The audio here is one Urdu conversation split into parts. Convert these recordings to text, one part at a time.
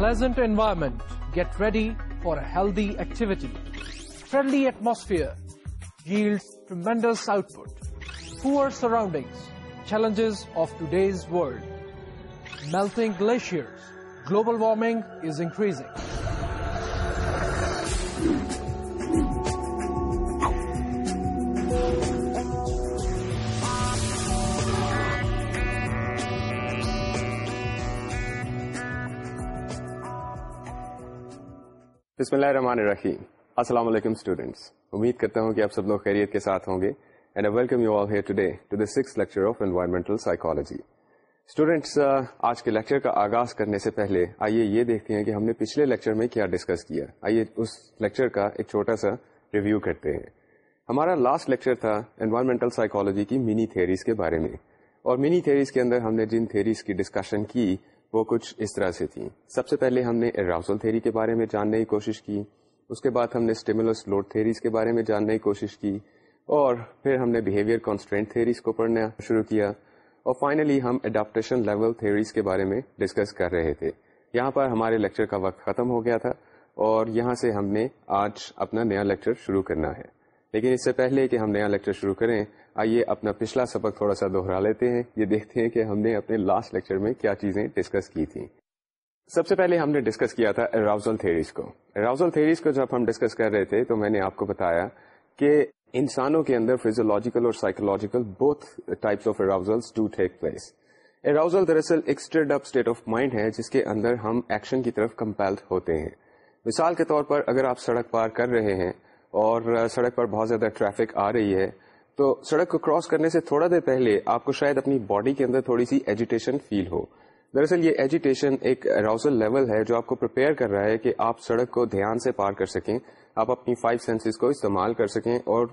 Pleasant environment. Get ready for a healthy activity. Friendly atmosphere yields tremendous output. Poor surroundings, challenges of today's world. Melting glaciers, global warming is increasing. بسم اللہ الرحمن الرحیم السلام علیکم اسٹوڈینٹس امید کرتا ہوں کہ آپ سب لوگ خیریت کے ساتھ ہوں گے and I welcome lecture of environmental psychology students آج کے لیکچر کا آغاز کرنے سے پہلے آئیے یہ دیکھتے ہیں کہ ہم نے پچھلے لیکچر میں کیا ڈسکس کیا آئیے اس لیکچر کا ایک چھوٹا سا ریویو کرتے ہیں ہمارا لاسٹ لیکچر تھا انوائرمنٹل سائیکالوجی کی منی تھیریز کے بارے میں اور منی تھیریز کے اندر ہم نے جن تھیریز کی ڈسکشن کی وہ کچھ اس طرح سے تھیں سب سے پہلے ہم نے اراؤزل تھیری کے بارے میں جاننے کی کوشش کی اس کے بعد ہم نے اسٹیمولس لوڈ تھیریز کے بارے میں جاننے کی کوشش کی اور پھر ہم نے بیہیویئر کانسٹرینٹ تھیریز کو پڑھنا شروع کیا اور فائنلی ہم اڈاپٹیشن لیول تھیریز کے بارے میں ڈسکس کر رہے تھے یہاں پر ہمارے لیکچر کا وقت ختم ہو گیا تھا اور یہاں سے ہم نے آج اپنا نیا لیکچر شروع کرنا ہے لیکن اس سے پہلے کہ ہم نیا لیکچر شروع کریں آئیے اپنا پچھلا سبق تھوڑا سا دوہرا لیتے ہیں یہ دیکھتے ہیں کہ ہم نے اپنے لاسٹ لیکچر میں کیا چیزیں ڈسکس کی تھیں سب سے پہلے ہم نے ڈسکس کیا تھا اراؤزل تھیریز کو اراؤزل تھیریز کو جب ہم ڈسکس کر رہے تھے تو میں نے آپ کو بتایا کہ انسانوں کے اندر فیزولوجیکل اور psychological both types of arousal do take place arousal دراصل اپ اسٹیٹ آف مائنڈ ہے جس کے اندر ہم ایکشن کی طرف کمپیلڈ ہوتے ہیں مثال کے طور پر اگر آپ سڑک پار کر رہے ہیں اور سڑک پر بہت زیادہ ٹریفک آ رہی ہے تو سڑک کو کراس کرنے سے تھوڑا دیر پہلے آپ کو شاید اپنی باڈی کے اندر تھوڑی سی ایجیٹیشن فیل ہو دراصل یہ ایجیٹیشن ایک اراؤزل لیول ہے جو آپ کو پرپیئر کر رہا ہے کہ آپ سڑک کو دھیان سے پار کر سکیں آپ اپنی فائیو سینسز کو استعمال کر سکیں اور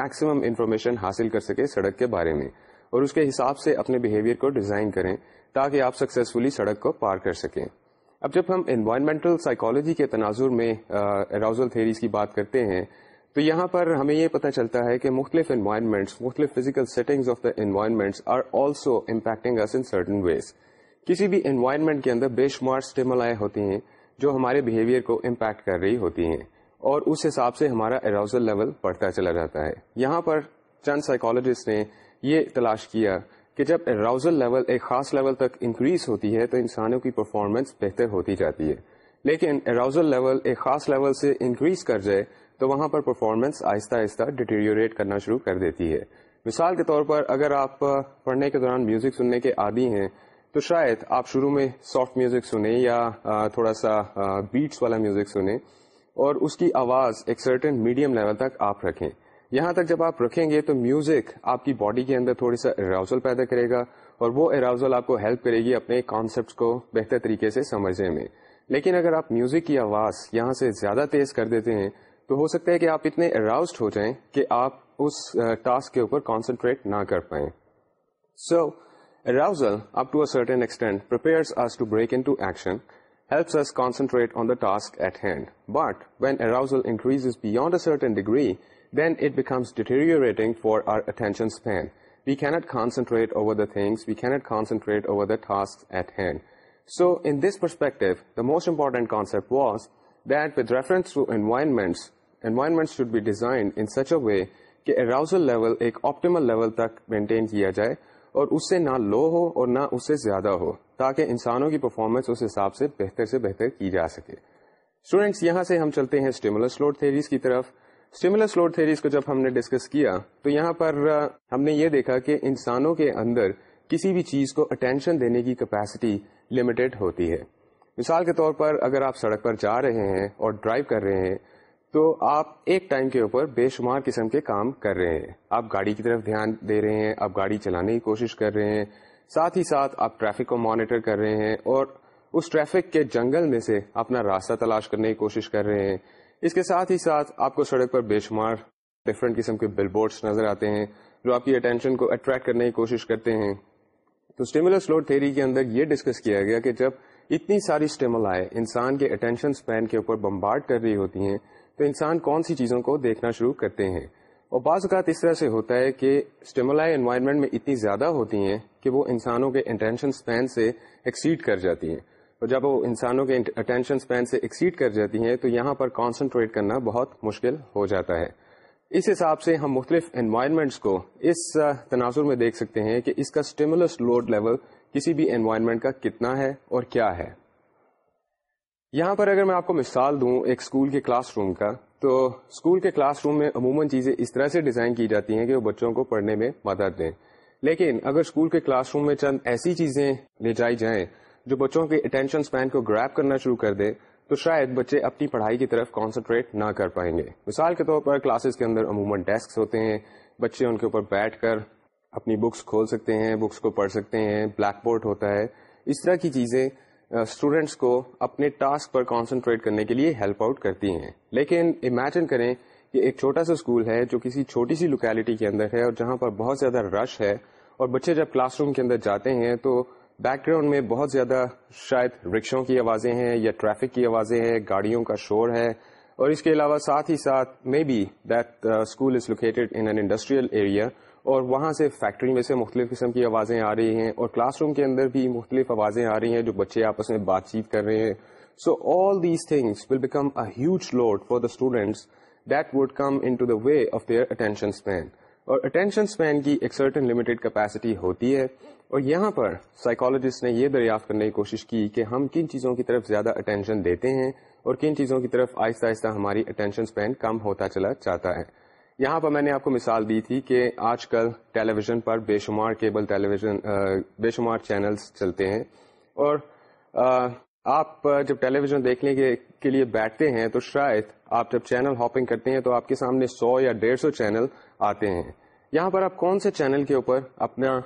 میکسیمم انفارمیشن حاصل کر سکیں سڑک کے بارے میں اور اس کے حساب سے اپنے بہیویئر کو ڈیزائن کریں تاکہ آپ سکسیزفلی سڑک کو پار کر سکیں اب جب ہم انوائرمنٹل سائیکالوجی کے تناظر میں اراؤزل تھیریز کی بات کرتے ہیں تو یہاں پر ہمیں یہ پتہ چلتا ہے کہ مختلف انوائرمنٹس مختلف physical settings of the environments are also impacting us in certain ways کسی بھی انوائرمنٹ کے اندر بے شمار اسٹیمل ہوتی ہیں جو ہمارے بہیویئر کو امپیکٹ کر رہی ہوتی ہیں اور اس حساب سے ہمارا اراؤزل لیول بڑھتا چلا جاتا ہے یہاں پر چند سائیکالوجسٹ نے یہ تلاش کیا کہ جب اراؤزل لیول ایک خاص لیول تک انکریز ہوتی ہے تو انسانوں کی پرفارمنس بہتر ہوتی جاتی ہے لیکن اراؤزل لیول ایک خاص لیول سے انکریز کر جائے تو وہاں پر پرفارمنس آہستہ آہستہ ڈیٹیریوریٹ کرنا شروع کر دیتی ہے مثال کے طور پر اگر آپ پڑھنے کے دوران میوزک سننے کے عادی ہیں تو شاید آپ شروع میں سافٹ میوزک سنیں یا تھوڑا سا بیٹس والا میوزک سنیں اور اس کی آواز ایک سرٹن میڈیم لیول تک آپ رکھیں یہاں تک جب آپ رکھیں گے تو میوزک آپ کی باڈی کے اندر تھوڑی سا اراؤزل پیدا کرے گا اور وہ اراؤزل آپ کو ہیلپ کرے گی اپنے کانسیپٹ کو بہتر طریقے سے سمجھنے میں لیکن اگر آپ میوزک کی آواز یہاں سے زیادہ تیز کر دیتے ہیں تو ہو سکتا ہے کہ آپ اتنے اراؤزڈ ہو جائیں کہ آپ اس ٹاسک کے اوپر کانسنٹریٹ نہ کر پائیں so arousal up to to to extent break in action helps us concentrate on the task at hand. But when arousal increases beyond a certain degree, then it becomes deteriorating for our attention we can't concentrate over concentrate over the task at hand so in this perspective most important was that preference to environments should be design level ایک آپٹیمل لیول تک مینٹین کیا جائے اور اس سے نہ لو ہو اور نہ اس سے زیادہ ہو تاکہ انسانوں کی پرفارمنس اس حساب سے بہتر سے بہتر کی جا سکے اسٹوڈینٹس یہاں سے ہم چلتے ہیں اسٹیمولر لوڈ تھیریز کو جب ہم نے ڈسکس کیا تو یہاں پر ہم نے یہ دیکھا کہ انسانوں کے اندر کسی بھی چیز کو اٹینشن دینے کی کیپیسٹی لمیٹڈ ہوتی ہے مثال کے طور پر اگر آپ سڑک پر جا رہے ہیں اور ڈرائیو کر رہے ہیں تو آپ ایک ٹائم کے اوپر بے شمار قسم کے کام کر رہے ہیں آپ گاڑی کی طرف دھیان دے رہے ہیں آپ گاڑی چلانے کی کوشش کر رہے ہیں ساتھ ہی ساتھ آپ ٹریفک کو مانیٹر کر رہے ہیں اور اس ٹریفک کے جنگل میں سے اپنا راستہ تلاش کرنے کی کوشش کر رہے ہیں اس کے ساتھ ہی ساتھ آپ کو سڑک پر بے شمار ڈفرینٹ قسم کے بل بورڈس نظر آتے ہیں جو آپ کی اٹینشن کو اٹریکٹ کرنے کی کوشش کرتے ہیں تو اسٹیمولر سلو تھیری کے اندر یہ ڈسکس کیا گیا کہ جب اتنی ساری اسٹیمل آئے انسان کے اٹینشن اسپین کے اوپر بمبارڈ کر رہی ہوتی ہیں تو انسان کون سی چیزوں کو دیکھنا شروع کرتے ہیں اور بعض اوقات اس طرح سے ہوتا ہے کہ اسٹیمولاں انوائرمنٹ میں اتنی زیادہ ہوتی ہیں کہ وہ انسانوں کے اٹینشن اسپین سے ایکسیڈ کر جاتی ہیں اور جب وہ انسانوں کے اٹینشن اسپین سے ایکسیڈ کر جاتی ہیں تو یہاں پر کانسنٹریٹ کرنا بہت مشکل ہو جاتا ہے اس حساب سے ہم مختلف انوائرمنٹس کو اس تناظر میں دیکھ سکتے ہیں کہ اس کا اسٹیمولس لوڈ لیول کسی بھی انوائرمنٹ کا کتنا ہے اور کیا ہے یہاں پر اگر میں آپ کو مثال دوں ایک اسکول کے کلاس روم کا تو اسکول کے کلاس روم میں عموماً چیزیں اس طرح سے ڈیزائن کی جاتی ہیں کہ وہ بچوں کو پڑھنے میں مدد دیں لیکن اگر اسکول کے کلاس روم میں چند ایسی چیزیں لے جائی جائیں جو بچوں کے اٹینشن اسپین کو گراپ کرنا شروع کر دے تو شاید بچے اپنی پڑھائی کی طرف کانسنٹریٹ نہ کر پائیں گے مثال کے طور پر کلاسز کے اندر عموماً ڈیسک ہوتے ہیں بچے ان کے اوپر بیٹھ کر اپنی بکس کھول سکتے ہیں بکس کو پڑھ سکتے ہیں بلیک بورڈ ہوتا ہے اس طرح کی چیزیں اسٹوڈینٹس کو اپنے ٹاسک پر کانسنٹریٹ کرنے کے لیے ہیلپ آؤٹ کرتی ہیں لیکن امیجن کریں کہ ایک چھوٹا سا اسکول ہے جو کسی چھوٹی سی لوکیلٹی کے اندر ہے اور جہاں پر بہت زیادہ رش ہے اور بچے جب کلاس روم کے اندر جاتے ہیں تو بیک گراؤنڈ میں بہت زیادہ شاید رکشوں کی آوازیں ہیں یا ٹریفک کی آوازیں ہیں گاڑیوں کا شور ہے اور اس کے علاوہ ساتھ ہی ساتھ maybe that school is located in an industrial area اور وہاں سے فیکٹری میں سے مختلف قسم کی آوازیں آ رہی ہیں اور کلاس روم کے اندر بھی مختلف آوازیں آ رہی ہیں جو بچے آپس میں بات چیت کر رہے ہیں so all these things will become a huge load for the students that would come to the way of their attention span اور اٹینشن اسپین کی ایک سرٹن لمیٹڈ کیپیسٹی ہوتی ہے اور یہاں پر سائیکالوجسٹ نے یہ دریافت کرنے کی کوشش کی کہ ہم کن چیزوں کی طرف زیادہ اٹینشن دیتے ہیں اور کن چیزوں کی طرف آہستہ آہستہ ہماری اٹینشن اسپین کم ہوتا چلا جاتا ہے یہاں پر میں نے آپ کو مثال دی تھی کہ آج کل ٹیلی ویژن پر بے شمار کیبل ٹیلی ویژن بے شمار چینلز چلتے ہیں اور آپ جب ٹیلی ویژن دیکھنے کے لیے بیٹھتے ہیں تو شاید آپ جب چینل ہاپنگ کرتے ہیں تو آپ کے سامنے سو یا ڈیڑھ سو چینل آتے ہیں یہاں پر آپ کون سے چینل کے اوپر اپنا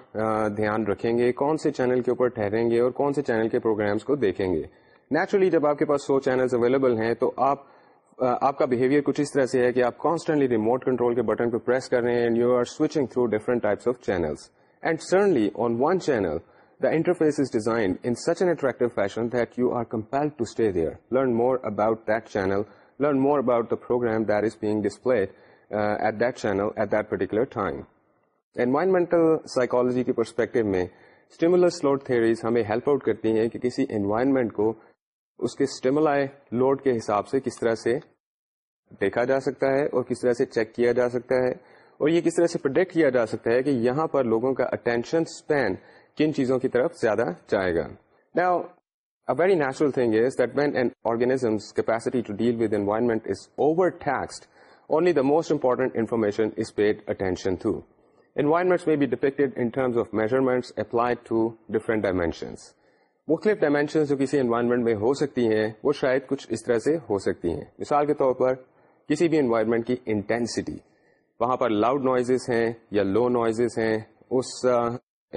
دھیان رکھیں گے کون سے چینل کے اوپر ٹھہریں گے اور کون سے چینل کے پروگرامس کو دیکھیں گے نیچرلی جب آپ کے پاس سو چینل اویلیبل ہیں تو آپ آپ کا بہیویئر کچھ اس طرح سے ہے کہ آپ کانسٹنٹلی ریموٹ کنٹرول کے بٹن پہ پرس کر رہے ہیں and and you are switching through different types of channels on one channel interface design fashion that you are compelled to stay learn more اباؤنلمنٹلوجی کے پرسپیکٹو میں کسی انوائرمنٹ کو اس کے حساب سے کس طرح سے دیکھا جا سکتا ہے اور کس طرح سے چیک کیا جا سکتا ہے اور یہ کس طرح سے پروڈکٹ کیا جا سکتا ہے کہ یہاں پر لوگوں کا اٹینشن اسپین کن چیزوں کی طرف زیادہ جائے گا نا very natural thing is that man and with environment is over taxed only the most important information is paid attention through environment میں be in terms of measurements applied to different dimensions مختلف ڈائمنشنس جو کسی انوائرمنٹ میں ہو سکتی ہیں وہ شاید کچھ اس طرح سے ہو سکتی ہیں مثال کے طور پر کسی بھی انوائرمنٹ کی انٹینسٹی وہاں پر لاؤڈ نوائز ہیں یا لو نوائز ہیں اس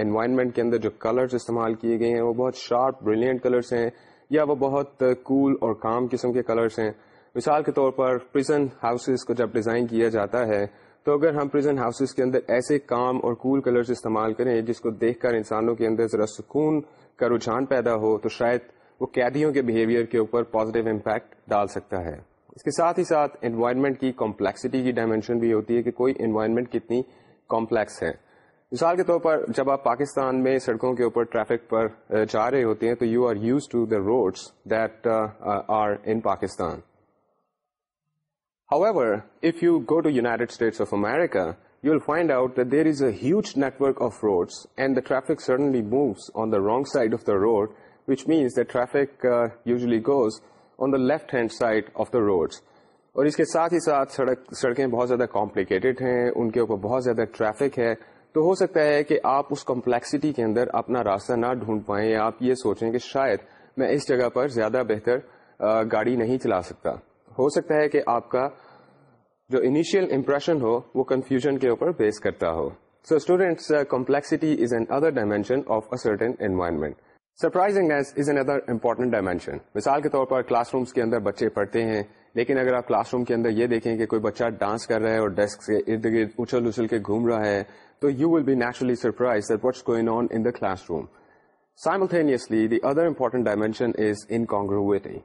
انوائرمنٹ کے اندر جو کلرز استعمال کیے گئے ہیں وہ بہت شارپ بریلینٹ کلرز ہیں یا وہ بہت کول اور کام قسم کے کلرز ہیں مثال کے طور پر پریزن ہاؤسز کو جب ڈیزائن کیا جاتا ہے تو اگر ہم پریزن ہاؤسز کے اندر ایسے کام اور کول cool کلرز استعمال کریں جس کو دیکھ کر انسانوں کے اندر ذرا سکون کا رجحان پیدا ہو تو شاید وہ قیدیوں کے بیہیویئر کے اوپر پازیٹیو امپیکٹ ڈال سکتا ہے اس کے ساتھ ہی ساتھ انوائرمنٹ کی کمپلیکسٹی کی ڈائمینشن بھی ہوتی ہے کہ کوئی انوائرمنٹ کتنی کمپلیکس ہے مثال کے طور پر جب آپ پاکستان میں سڑکوں کے اوپر ٹریفک پر جا رہے ہوتے ہیں تو you are used to the roads that are in Pakistan however if you go to United States of America you will find out there is a huge network of roads and the traffic suddenly moves on the wrong side of the road which means the traffic usually goes on the left hand side of the roads اور اس کے ساتھ ہی ساتھ سڑک سڑکیں بہت زیادہ کمپلیکیٹڈ ہیں ان کے اوپر بہت زیادہ ٹریفک ہے تو ہو سکتا ہے کہ آپ اس کمپلیکسٹی کے اندر اپنا راستہ نہ ڈھونڈ پائیں یا آپ یہ سوچیں کہ شاید میں اس جگہ پر زیادہ بہتر گاڑی نہیں چلا سکتا ہو سکتا ہے کہ آپ کا جو انیشیل امپریشن ہو وہ کنفیوژن کے اوپر بیس کرتا ہو so students complexity is another dimension of a certain environment surprising is another important dimension مثال کے طور پر کلاس رومس کے اندر بچے پڑھتے ہیں لیکن اگر آپ کلاس روم کے اندر یہ دیکھیں کہ کوئی بچہ ڈانس کر رہا ہے اور ڈیسک سے ارد گرد اچھل اچھل کے گھوم رہا ہے تو یو ول بی کانگروٹی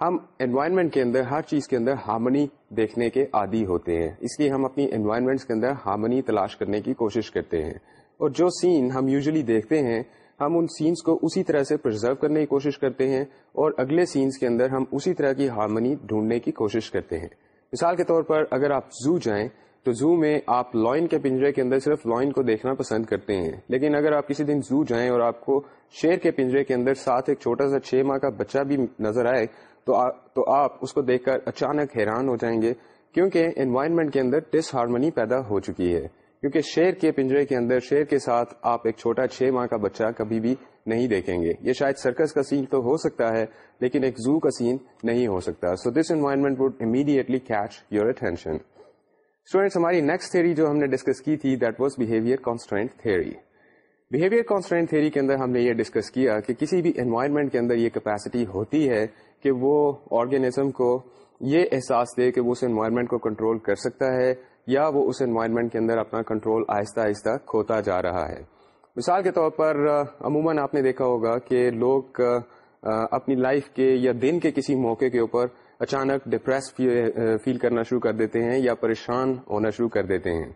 ہم انوائرمنٹ کے اندر ہر چیز کے اندر ہارمنی دیکھنے کے عادی ہوتے ہیں اس لیے ہم اپنی انوائرمنٹس کے اندر ہارمنی تلاش کرنے کی کوشش کرتے ہیں اور جو سین ہم یوزلی دیکھتے ہیں ہم ان سینس کو اسی طرح سے پرزرو کرنے کی کوشش کرتے ہیں اور اگلے سینس کے اندر ہم اسی طرح کی ہارمنی ڈھونڈنے کی کوشش کرتے ہیں مثال کے طور پر اگر آپ زو جائیں تو زو میں آپ لائن کے پنجرے کے اندر صرف لائن کو دیکھنا پسند کرتے ہیں لیکن اگر آپ کسی دن زو جائیں اور آپ کو شیر کے پنجرے کے اندر ساتھ ایک چھوٹا سا چھ ماہ کا بچہ بھی نظر آئے تو آ, تو آپ اس کو دیکھ کر اچانک حیران ہو جائیں گے کیونکہ انوائرمنٹ کے اندر ڈس ہارمونی پیدا ہو چکی ہے کیونکہ شیر کے پنجرے کے اندر شیر کے ساتھ آپ ایک چھوٹا چھ ماہ کا بچہ کبھی بھی نہیں دیکھیں گے یہ شاید سرکس کا سین تو ہو سکتا ہے لیکن ایک زو کا سین نہیں ہو سکتا so this environment would immediately catch your attention students ہماری نیکسٹ تھیری جو ہم نے ڈسکس کی تھی that was behaviour constraint theory behaviour constraint theory کے اندر ہم نے یہ ڈسکس کیا کہ کسی بھی انوائرمنٹ کے اندر یہ کیپیسٹی ہوتی ہے کہ وہ آرگینزم کو یہ احساس دے کہ وہ اس انوائرمنٹ کو کنٹرول کر سکتا ہے یا وہ اس انوائرمنٹ کے اندر اپنا کنٹرول آہستہ آہستہ کھوتا جا رہا ہے مثال کے طور پر عموماً آپ نے دیکھا ہوگا کہ لوگ اپنی لائف کے یا دن کے کسی موقع کے اوپر اچانک ڈپریس فیل کرنا شروع کر دیتے ہیں یا پریشان ہونا شروع کر دیتے ہیں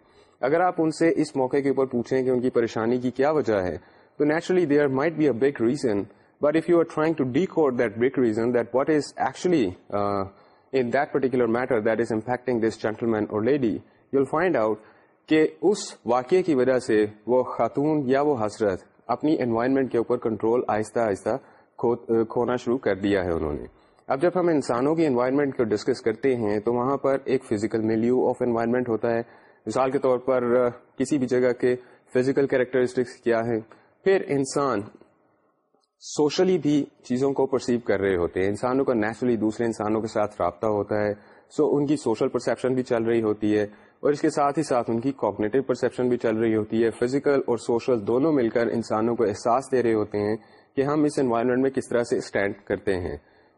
اگر آپ ان سے اس موقع کے اوپر پوچھیں کہ ان کی پریشانی کی کیا وجہ ہے تو naturally there might be a big reason but if you are trying to decode that big reason that what is actually in that particular matter that is impacting this gentleman اور lady you will find out کہ اس واقعے کی وجہ سے وہ خاتون یا وہ حسرت اپنی انوائرمنٹ کے اوپر کنٹرول آہستہ آہستہ کھونا شروع کر دیا ہے انہوں نے اب جب ہم انسانوں کی انوائرمنٹ کو ڈسکس کرتے ہیں تو وہاں پر ایک فزیکل ملیو آف انوائرمنٹ ہوتا ہے مثال کے طور پر کسی بھی جگہ کے فزیکل کیریکٹرسٹکس کیا ہے پھر انسان سوشلی بھی چیزوں کو پرسیو کر رہے ہوتے ہیں انسانوں کا نیچرلی دوسرے انسانوں کے ساتھ رابطہ ہوتا ہے سو so ان کی سوشل پرسیپشن بھی چل رہی ہوتی ہے اور اس کے ساتھ ہی ساتھ ان کی کوپنیٹو پرسیپشن بھی چل رہی ہوتی ہے فزیکل اور سوشل دونوں مل کر انسانوں کو احساس دے رہے ہوتے ہیں کہ ہم اس انوائرمنٹ میں کس طرح سے اسٹینڈ کرتے ہیں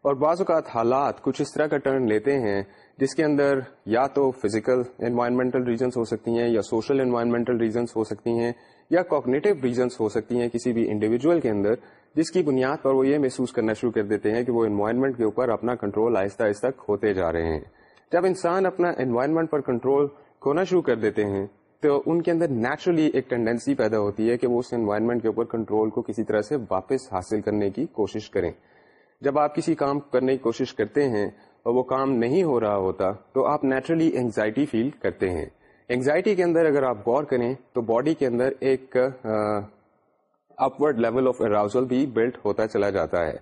اور بعض اوقات حالات کچھ اس طرح کا ٹرن لیتے ہیں جس کے اندر یا تو فزیکل انوائرمنٹل ریزنس ہو سکتی ہیں یا سوشل انوائرمنٹل ریزنس ہو سکتی ہیں یا کوکنیٹو ریزنس ہو سکتی ہیں کسی بھی انڈیویجول کے اندر جس کی بنیاد پر وہ یہ محسوس کرنا شروع کر دیتے ہیں کہ وہ انوائرمنٹ کے اوپر اپنا کنٹرول آہستہ آہستہ کھوتے جا رہے ہیں جب انسان اپنا انوائرمنٹ پر کنٹرول کھونا شروع کر دیتے ہیں تو ان کے اندر نیچرلی ایک ٹینڈنسی پیدا ہوتی ہے کہ وہ اس انوائرمنٹ کے اوپر کنٹرول کو کسی طرح سے واپس حاصل کرنے کی کوشش کریں جب آپ کسی کام کرنے کی کوشش کرتے ہیں اور وہ کام نہیں ہو رہا ہوتا تو آپ نیچرلی اینگزائٹی فیل کرتے ہیں انگزائٹی کے اندر اگر آپ غور کریں تو باڈی کے اندر ایک اپورڈ لیول آف اراؤزل بھی بلٹ ہوتا چلا جاتا ہے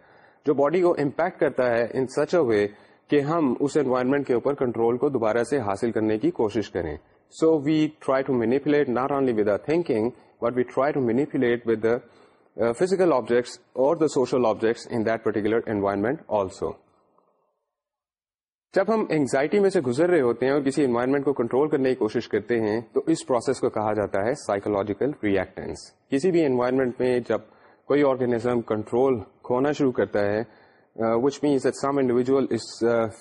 جو باڈی کو امپیکٹ کرتا ہے ان سچ اے وے کہ ہم اس انوائرمنٹ کے اوپر کنٹرول کو دوبارہ سے حاصل کرنے کی کوشش کریں so we try to manipulate not only with thinking but we try to manipulate with physical objects اور the social objects in that particular environment also جب ہم اینگزائٹی میں سے گزر رہے ہوتے ہیں اور کسی انوائرمنٹ کو کنٹرول کرنے کی کوشش کرتے ہیں تو اس پروسیس کو کہا جاتا ہے سائیکولوجیکل ریئیکٹنس کسی بھی انوائرمنٹ میں جب کوئی آرگینزم کنٹرول کھونا شروع کرتا ہے which means that some individual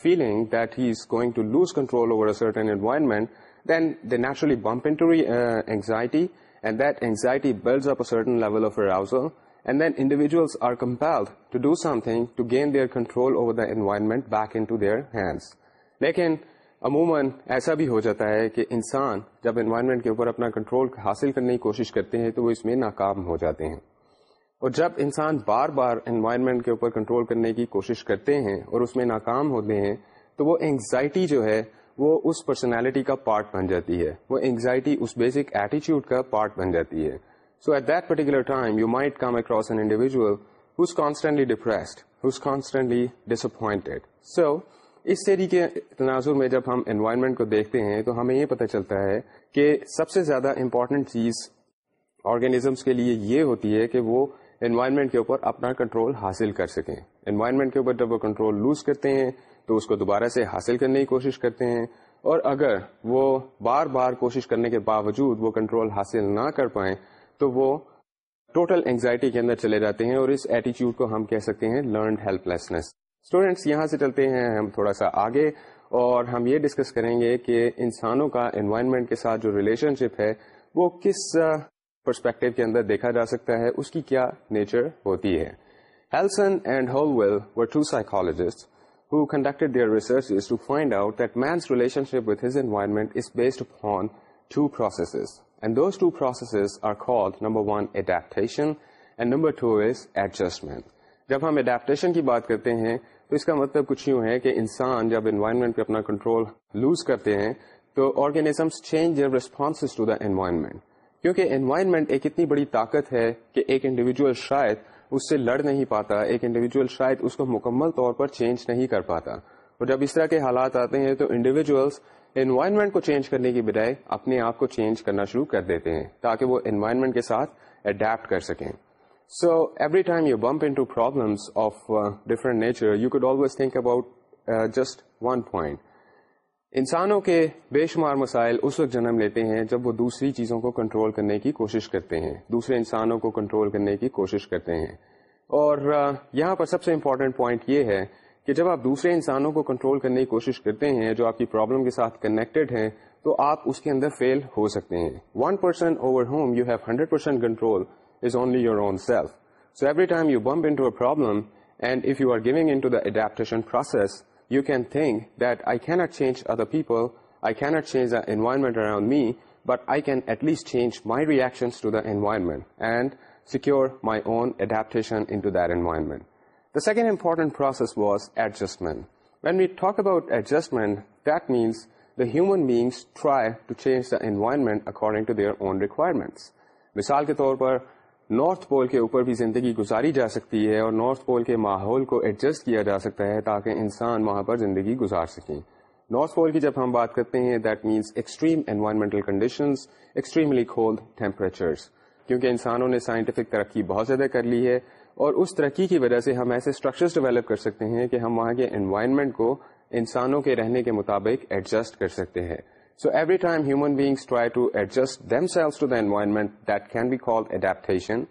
feeling that he is going to lose control over a certain environment then they naturally into anxiety and that anxiety اوورمینٹ back Indus لیکن عموماً ایسا بھی ہو جاتا ہے کہ انسان جب انوائرمنٹ کے اوپر اپنا کنٹرول حاصل کرنے کی کوشش کرتے ہیں تو وہ اس میں ناکام ہو جاتے ہیں اور جب انسان بار بار انوائرمنٹ کے اوپر کنٹرول کرنے کی کوشش کرتے ہیں اور اس میں ناکام ہوتے ہیں تو وہ اینگزائٹی جو ہے وہ اس پرسنالٹی کا پارٹ بن جاتی ہے وہ انگزائٹی اس بیسک ایٹیچیوڈ کا پارٹ بن جاتی ہے so at that particular time you might come across an constantly depressed whose constantly disappointed so اس کے تناظر میں جب ہم انوائرمنٹ کو دیکھتے ہیں تو ہمیں یہ پتہ چلتا ہے کہ سب سے زیادہ امپورٹنٹ چیز آرگینزمس کے لیے یہ ہوتی ہے کہ وہ انوائرمنٹ کے اوپر اپنا کنٹرول حاصل کر سکیں انوائرمنٹ کے اوپر جب وہ کنٹرول لوز کرتے ہیں تو اس کو دوبارہ سے حاصل کرنے کی کوشش کرتے ہیں اور اگر وہ بار بار کوشش کرنے کے باوجود وہ کنٹرول حاصل نہ کر پائیں تو وہ ٹوٹل اینگزائٹی کے اندر چلے جاتے ہیں اور اس ایٹیچیوڈ کو ہم کہہ سکتے ہیں لرنڈ ہیلپ لیسنس اسٹوڈینٹس یہاں سے چلتے ہیں ہم تھوڑا سا آگے اور ہم یہ ڈسکس کریں گے کہ انسانوں کا انوائرمنٹ کے ساتھ جو ریلیشن شپ ہے وہ کس پرسپیکٹو کے اندر دیکھا جا سکتا ہے اس کی کیا نیچر ہوتی ہے Helson and psychologist conduct their researches to find out relation to is adjustment جب ہم اڈیپٹیشن کی بات کرتے ہیں تو اس کا مطلب کچھ یوں ہے کہ انسان جب انوائرمنٹ پہ اپنا کنٹرول لوز کرتے ہیں تو organism change response to the environment کیونکہ انوائرمنٹ ایک اتنی بڑی طاقت ہے کہ ایک انڈیویجل شاید اس سے لڑ نہیں پاتا ایک انڈیویجول شاید اس کو مکمل طور پر چینج نہیں کر پاتا اور جب اس طرح کے حالات آتے ہیں تو انڈیویجولس انوائرمنٹ کو چینج کرنے کی بجائے اپنے آپ کو چینج کرنا شروع کر دیتے ہیں تاکہ وہ انوائرمنٹ کے ساتھ اڈیپٹ کر سکیں so every time you bump into problems of different nature you could always think about just one point انسانوں کے بے شمار مسائل اس وقت جنم لیتے ہیں جب وہ دوسری چیزوں کو کنٹرول کرنے کی کوشش کرتے ہیں دوسرے انسانوں کو کنٹرول کرنے کی کوشش کرتے ہیں اور یہاں پر سب سے امپورٹنٹ پوائنٹ یہ ہے کہ جب آپ دوسرے انسانوں کو کنٹرول کرنے کی کوشش کرتے ہیں جو آپ کی پرابلم کے ساتھ کنیکٹڈ ہیں تو آپ اس کے اندر فیل ہو سکتے ہیں one person over whom you have hundred percent control is only your own self so every time you bump in problem and if you are giving in the adaptation process you can think that I can not change other people I can not change the environment around me but I can at least change my reaction to the environment and secure my own adaptation into that environment the second important process was adjustment when we talk about adjustment that means the human beings try to change the environment according to their own requirement مثال کے طور پر نارتھ پول کے اوپر بھی زندگی گزاری جا سکتی ہے اور نارتھ پول کے ماحول کو ایڈجسٹ کیا جا سکتا ہے تاکہ انسان وہاں پر زندگی گزار سکیں نارتھ پول کی جب ہم بات کرتے ہیں that means extreme environmental conditions extremely cold temperatures کیونکہ انسانوں نے سائنٹیفک ترقی بہت زیادہ کر لی ہے اور اس ترقی کی وجہ سے ہم ایسے اسٹرکچرز ڈیولپ کر سکتے ہیں کہ ہم وہاں کے انوائرمنٹ کو انسانوں کے رہنے کے مطابق ایڈجسٹ کر سکتے ہیں so every time human beings try to adjust themselves to the environment that can be called adaptation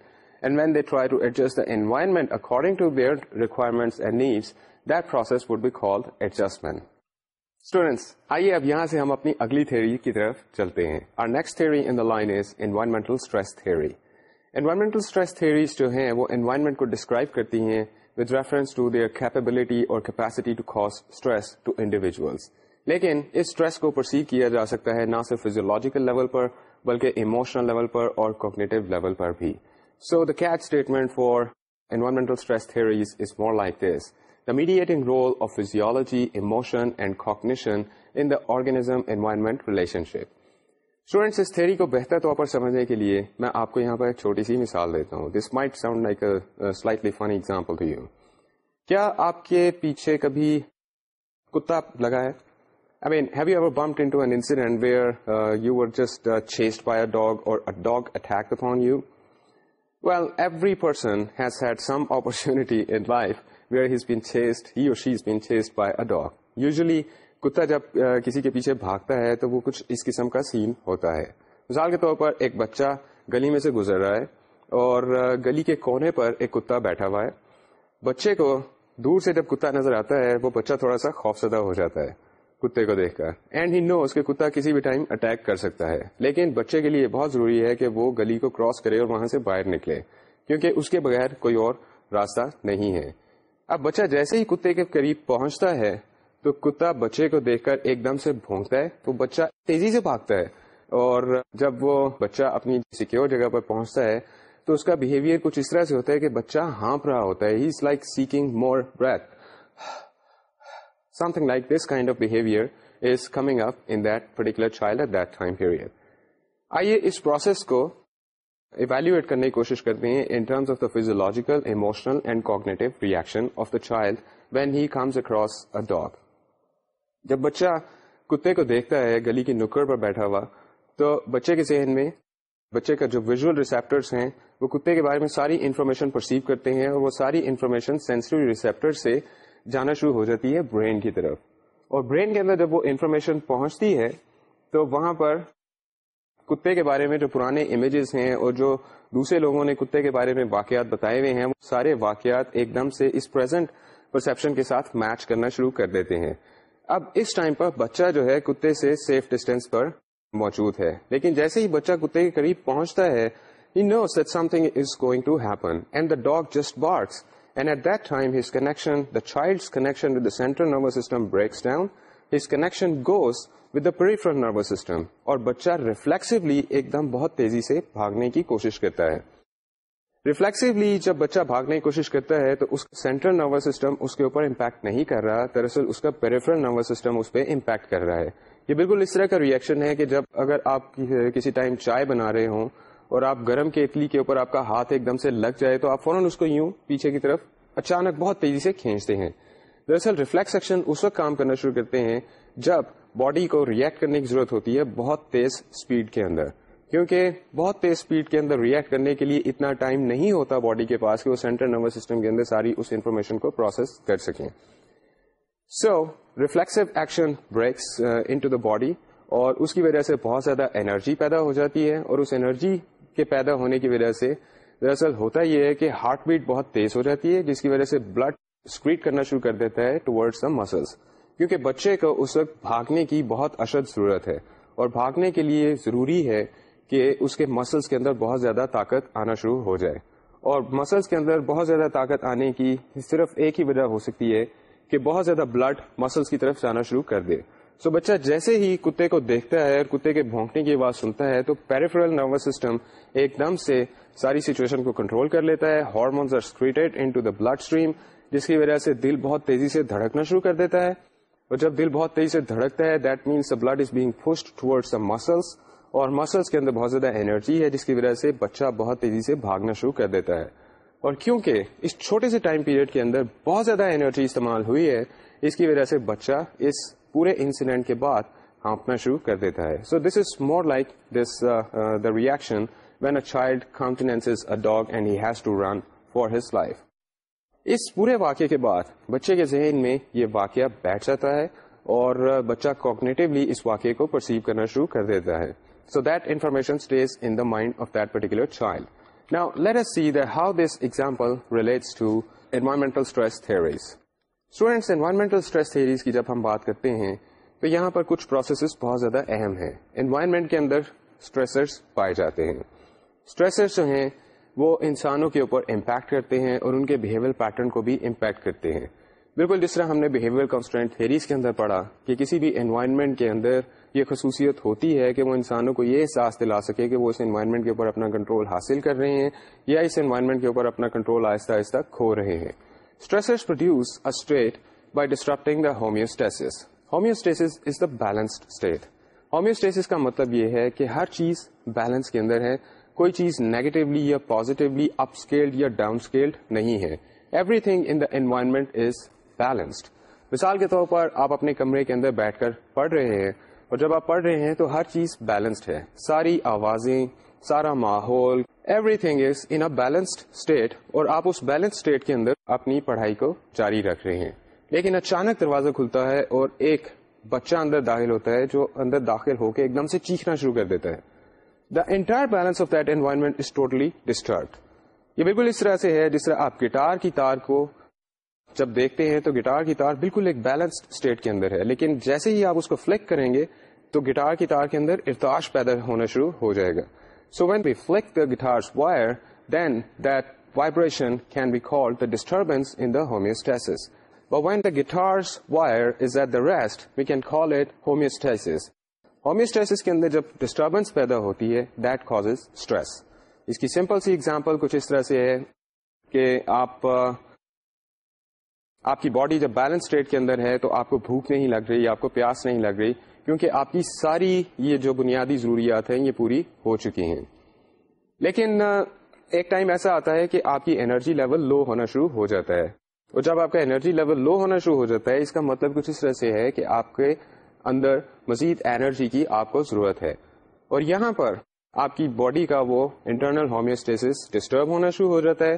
and when they to adjust the environment according to their requirements and needs that process would be called adjustment students آئیے اب یہاں سے ہم اپنی اگلی تھیئری کی طرف چلتے ہیں اور next theory in line is environmental stress theory environmental stress theories جو ہیں وہ ایوائرمنٹ کو ڈسکرائب کرتی ہیں with reference to their capability اور capacity to stress to individuals لیکن اس اسٹریس کو پرسیو کیا جا سکتا ہے نہ صرف فیزیولوجیکل لیول پر بلکہ ایموشنل لیول پر اور کوگنیٹو لیول پر بھی so the catch statement for environmental mediating role of physiology emotion and cognition in the organism environment relationship students us theory کو بہتر طور پر سمجھنے کے لیے میں آپ کو یہاں پر ایک چھوٹی سی مثال دیتا ہوں this might sound like slightly example to you کیا آپ کے پیچھے کبھی کتا لگا ہے I mean, have you you you? ever bumped into an incident where where uh, uh, were just chased chased, chased by a a dog dog or or attacked upon Well, every person has had some opportunity in life he's been been he by a dog. Usually, کتا جب کسی کے پیچھے بھاگتا ہے تو وہ کچھ اس قسم کا سین ہوتا ہے مثال کے طور پر ایک بچہ گلی میں سے گزر رہا ہے اور گلی کے کونے پر ایک کتا بیٹھا ہے بچے کو دور سے جب کتا نظر آتا ہے وہ بچہ تھوڑا سا خوفزدہ ہو جاتا ہے کتے کو دیکھ کر اینڈ نو اس کے کتا کسی بھی ٹائم اٹیک کر سکتا ہے لیکن بچے کے لیے بہت ضروری ہے کہ وہ گلی کو کراس کرے اور وہاں سے باہر نکلے کیونکہ اس کے بغیر کوئی اور راستہ نہیں ہے اب بچہ جیسے ہی کتے کے قریب پہنچتا ہے تو کتا بچے کو دیکھ کر ایک دم سے بھونکتا ہے تو بچہ تیزی سے بھاگتا ہے اور جب وہ بچہ اپنی سیکیور جگہ پر پہنچتا ہے تو اس کا بہیویئر کچھ اس طرح سے ہوتا ہے کہ بچہ ہانپ رہا ہوتا ہے he is like seeking more breath something like this kind of behavior is coming up in that that particular child at time period. Evaluate کرنے کی کوشش کرتے ہیں cognitive reaction of the child when he comes across a dog جب بچہ کتے کو دیکھتا ہے گلی کی نکڑ پر بیٹھا ہوا تو بچے کے ذہن میں بچے کا جو ویژل ہیں وہ کتے کے بارے میں ساری انفارمیشن پرسیو کرتے ہیں اور وہ ساری انفارمیشن سینسری ریسیپٹر سے جانا شروع ہو جاتی ہے برین کی طرف اور برین کے اندر جب وہ انفارمیشن پہنچتی ہے تو وہاں پر کتے کے بارے میں جو پرانے امیجز ہیں اور جو دوسرے لوگوں نے کتے کے بارے میں واقعات بتائے ہوئے ہیں وہ سارے واقعات ایک دم سے اس پرسپشن کے ساتھ میچ کرنا شروع کر دیتے ہیں اب اس ٹائم پر بچہ جو ہے کتے سے سیف ڈسٹینس پر موجود ہے لیکن جیسے ہی بچہ کتے کے قریب پہنچتا ہے کوشش کرتا ہے ریفلیکسلی جب بچہ بھاگنے کی کوشش کرتا ہے تو سینٹرل نروس سسٹم اس کے اوپر امپیکٹ نہیں کر رہا دراصل نروس سسٹم اس پہ امپیکٹ کر رہا ہے یہ بالکل اس طرح کا ریئیکشن ہے کہ جب اگر آپ کسی ٹائم چائے بنا رہے ہوں اور آپ گرم کے اتلی کے اوپر آپ کا ہاتھ ایک دم سے لگ جائے تو آپ فوراً اس کو یوں پیچھے کی طرف اچانک بہت تیزی سے کھینچتے ہیں دراصل ریفلیکس ایکشن اس وقت کام کرنا شروع کرتے ہیں جب باڈی کو ریئیکٹ کرنے کی ضرورت ہوتی ہے بہت تیز اسپیڈ کے اندر کیونکہ بہت تیز اسپیڈ کے اندر ریئیکٹ کرنے کے لیے اتنا ٹائم نہیں ہوتا باڈی کے پاس کہ وہ سینٹرل نروس سسٹم کے اندر ساری اس انفارمیشن کو پروسیس کر سکیں so reflexive action breaks into the body اور اس کی وجہ سے بہت زیادہ انرجی پیدا ہو جاتی ہے اور اس انرجی کے پیدا ہونے کی وجہ سے دراصل ہوتا یہ ہے کہ ہارٹ بیٹ بہت تیز ہو جاتی ہے جس کی وجہ سے بلڈ اسکریٹ کرنا شروع کر دیتا ہے ٹوڈ مسلس کیونکہ بچے کو اس وقت بھاگنے کی بہت اشد ضرورت ہے اور بھاگنے کے لیے ضروری ہے کہ اس کے مسلس کے اندر بہت زیادہ طاقت آنا شروع ہو جائے اور مسلس کے اندر بہت زیادہ طاقت آنے کی صرف ایک ہی وجہ ہو سکتی ہے کہ بہت زیادہ بلڈ مسلس کی طرف جانا شروع کر دے سو so, بچہ جیسے ہی کتے کو دیکھتا ہے اور کتے کے بھونکنے کی آواز سنتا ہے تو پیریفرل نروس سسٹم ایک دم سے ساری سچویشن کو کنٹرول کر لیتا ہے ہارمونس بلڈ اسٹریم جس کی وجہ سے دل بہت تیزی سے دھڑکنا شروع کر دیتا ہے اور جب دل بہت تیزی سے دھڑکتا ہے that means the blood is being towards the muscles اور مسلس کے اندر بہت زیادہ انرجی ہے جس کی وجہ سے بچہ بہت تیزی سے بھاگنا شروع کر دیتا ہے اور کیونکہ اس چھوٹے سے ٹائم پیریڈ کے اندر بہت زیادہ انرجی استعمال ہوئی ہے اس کی وجہ سے بچہ اس پورے انسڈینٹ کے بعد ہانپنا شروع کر دیتا ہے so this is more like this the reaction when a child continues run for his life اس پورے واقعے کے بعد بچے کے ذہن میں یہ واقعہ بیٹھ جاتا ہے اور بچہ کوگنیٹولی اس واقعے کو پرسیو کرنا شروع کر دیتا ہے so that information stays in the mind of that particular child now let's see the how this example relates to environmental stress theories students environmental stress theories کی جب ہم بات کرتے ہیں تو یہاں پر کچھ پروسیسز بہت زیادہ اہم ہیں انوائرمنٹ کے اندر اسٹریسرس پائے جاتے ہیں اسٹریسرس جو ہیں وہ انسانوں کے اوپر امپیکٹ کرتے ہیں اور ان کے بہیویئر پیٹرن کو بھی امپیکٹ کرتے ہیں بالکل جس طرح ہم نے بہیویئر کانسٹینٹ تھیریز کے اندر پڑھا کہ کسی بھی انوائرمنٹ کے اندر یہ خصوصیت ہوتی ہے کہ وہ انسانوں کو یہ احساس دلا سکے کہ وہ اس انوائرمنٹ کے اوپر اپنا کنٹرول حاصل کر رہے ہیں یا اس انوائرمنٹ کے اوپر اپنا کنٹرول آہستہ آہستہ کھو رہے ہیں produce a state state. by disrupting the the homeostasis. Homeostasis is balanced کا مطلب یہ ہے کہ ہر چیز بیلنس کے اندر ہے کوئی چیز نیگیٹولی یا پازیٹیولی اپ اسکیلڈ یا ڈاؤن اسکیلڈ نہیں ہے everything environment is balanced مثال کے طور پر آپ اپنے کمرے کے اندر بیٹھ کر پڑھ رہے ہیں اور جب آپ پڑھ رہے ہیں تو ہر چیز بیلنسڈ ہے ساری آوازیں سارا ماحول everything is in balanced state اور آپ اس بیلنس اسٹیٹ کے اندر اپنی پڑھائی کو جاری رکھ رہے ہیں لیکن اچانک دروازہ کھلتا ہے اور ایک بچہ اندر داخل ہوتا ہے جو اندر داخل ہو کے ایک دم سے چیخنا شروع کر دیتا ہے the entire balance of that environment is totally disturb یہ بالکل اس طرح سے ہے جس طرح آپ گٹار کی تار کو جب دیکھتے ہیں تو گٹار کی تار بالکل ایک بیلنس اسٹیٹ کے اندر ہے لیکن جیسے ہی آپ اس کو فلیک کریں گے تو گٹار کی تار کے اندر ارتاش پیدا ہونا شروع ہو جائے گا سو the دا گیٹارشن کی وین دا گیٹار ہومیسٹرس کے اندر جب ڈسٹربینس پیدا ہوتی ہے دیٹ کاز اسٹریس اس کی سمپل سی ایگزامپل کچھ اس طرح سے ہے کہ آپ آپ کی باڈی جب بیلنس اسٹیٹ کے اندر ہے تو آپ کو بھوک نہیں لگ رہی آپ کو پیاس نہیں لگ رہی کیونکہ آپ کی ساری یہ جو بنیادی ضروریات ہیں یہ پوری ہو چکی ہیں لیکن ایک ٹائم ایسا آتا ہے کہ آپ کی انرجی لیول لو ہونا شروع ہو جاتا ہے اور جب آپ کا انرجی لیول لو ہونا شروع ہو جاتا ہے اس کا مطلب کچھ اس طرح سے ہے کہ آپ کے اندر مزید انرجی کی آپ کو ضرورت ہے اور یہاں پر آپ کی باڈی کا وہ انٹرنل ہومیوسٹیس ڈسٹرب ہونا شروع ہو جاتا ہے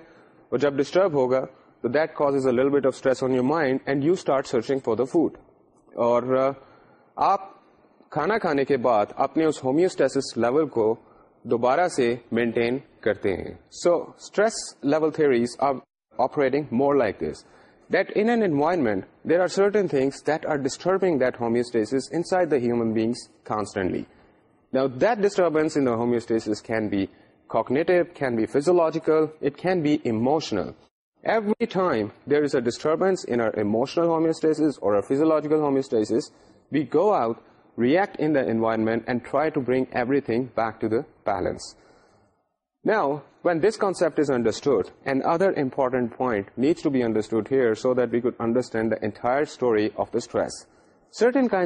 اور جب ڈسٹرب ہوگا تو that cause is a lot bit of stress on your mind and you start searching for the food اور آپ کھانا کھانے کے بعد اپنے اس ہومیوسٹیس لیول کو دوبارہ سے مینٹین کرتے ہیں so stress level theories are operating more like this that in an environment there are certain things that are disturbing that homeostasis inside the human beings constantly Now, that disturbance in the homeostasis can be cognitive, can be physiological, it can be emotional. Every time there is a disturbance in our emotional homeostasis or our physiological homeostasis, we go out rate انمنٹرینٹ point نیڈسٹرسینڈوری آف داس سرٹن کا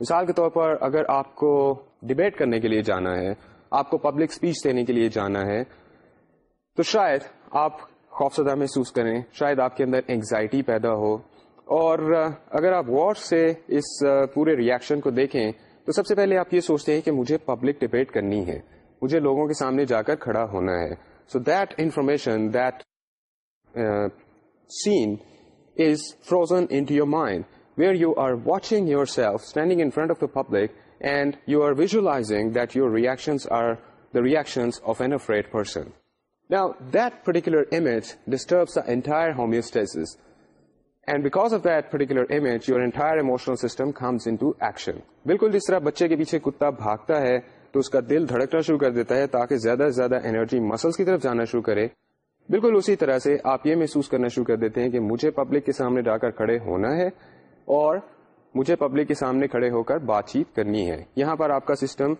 مثال کے طور پر اگر آپ کو ڈبیٹ کرنے کے لیے جانا ہے آپ کو پبلک اسپیچ دینے کے لیے جانا ہے تو شاید آپ خوفزدہ محسوس کریں شاید آپ کے اندر انگزائٹی پیدا ہو اور اگر آپ واٹ سے اس پورے ریئیکشن کو دیکھیں تو سب سے پہلے آپ یہ سوچتے ہیں کہ مجھے پبلک ڈبیٹ کرنی ہے مجھے لوگوں کے سامنے جا کر کھڑا ہونا ہے so that information that scene is frozen into your mind where you are watching yourself standing in front of the public and you are visualizing that your are the یورشنشن of an afraid person Now, that particular image disturbs the entire homeostasis. Muscles کی طرف جانا شروع کرے بالکل اسی طرح سے آپ یہ محسوس کرنا شروع کر دیتے پبلک کے سامنے کر کھڑے ہونا ہے اور مجھے پبلک کے سامنے کھڑے ہو کر بات چیت کرنی ہے یہاں پر آپ کا سسٹم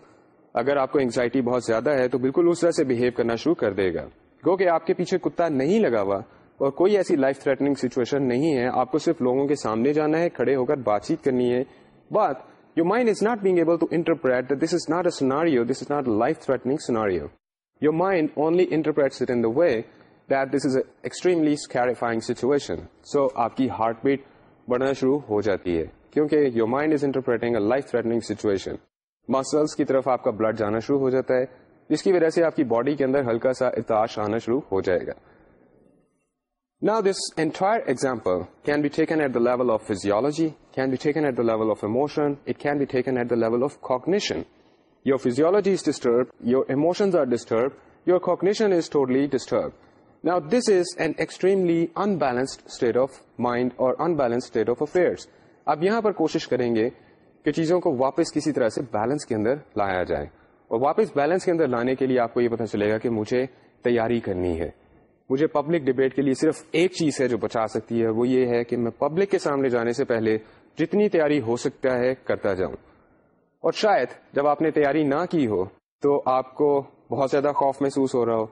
اگر آپ کو انگزائٹی بہت زیادہ ہے تو بالکل اس طرح سے بہیو کرنا شروع کر دے گا گو کہ آپ کے پیچھے کتا نہیں لگا ہوا اور کوئی ایسی لائف تھریٹنگ سچویشن نہیں ہے آپ کو صرف لوگوں کے سامنے جانا ہے کھڑے ہو کر بات چیت کرنی ہے but you mind is not not being able this this is is a scenario not life threatening scenario your mind only in way that this is a extremely situation so آپ کی ہارٹ بیٹ بڑھنا شروع ہو جاتی ہے کیونکہ your mind is interpreting life threatening situation muscles کی طرف آپ کا بلڈ جانا شروع ہو جاتا ہے جس کی وجہ سے آپ کی باڈی کے اندر ہلکا سا اتاش آنا شروع ہو جائے گا نا this entire example can be taken at the level of physiology can be taken at the level of emotion it can be taken at the level of cognition your physiology is disturb your emotions are disturb your یورنیشن is totally disturb نا this is an extremely unbalanced state of mind اور انبیلنسڈ اسٹیٹ آف افیئرس آپ یہاں پر کوشش کریں گے کہ چیزوں کو واپس کسی طرح سے بیلنس کے اندر لایا جائے اور واپس بیلنس کے اندر لانے کے لیے آپ کو یہ پتا چلے گا کہ مجھے تیاری کرنی ہے مجھے پبلک ڈیبیٹ کے لیے صرف ایک چیز ہے جو بچا سکتی ہے وہ یہ ہے کہ میں پبلک کے سامنے جانے سے پہلے جتنی تیاری ہو سکتا ہے کرتا جاؤں اور شاید جب آپ نے تیاری نہ کی ہو تو آپ کو بہت زیادہ خوف محسوس ہو رہا ہو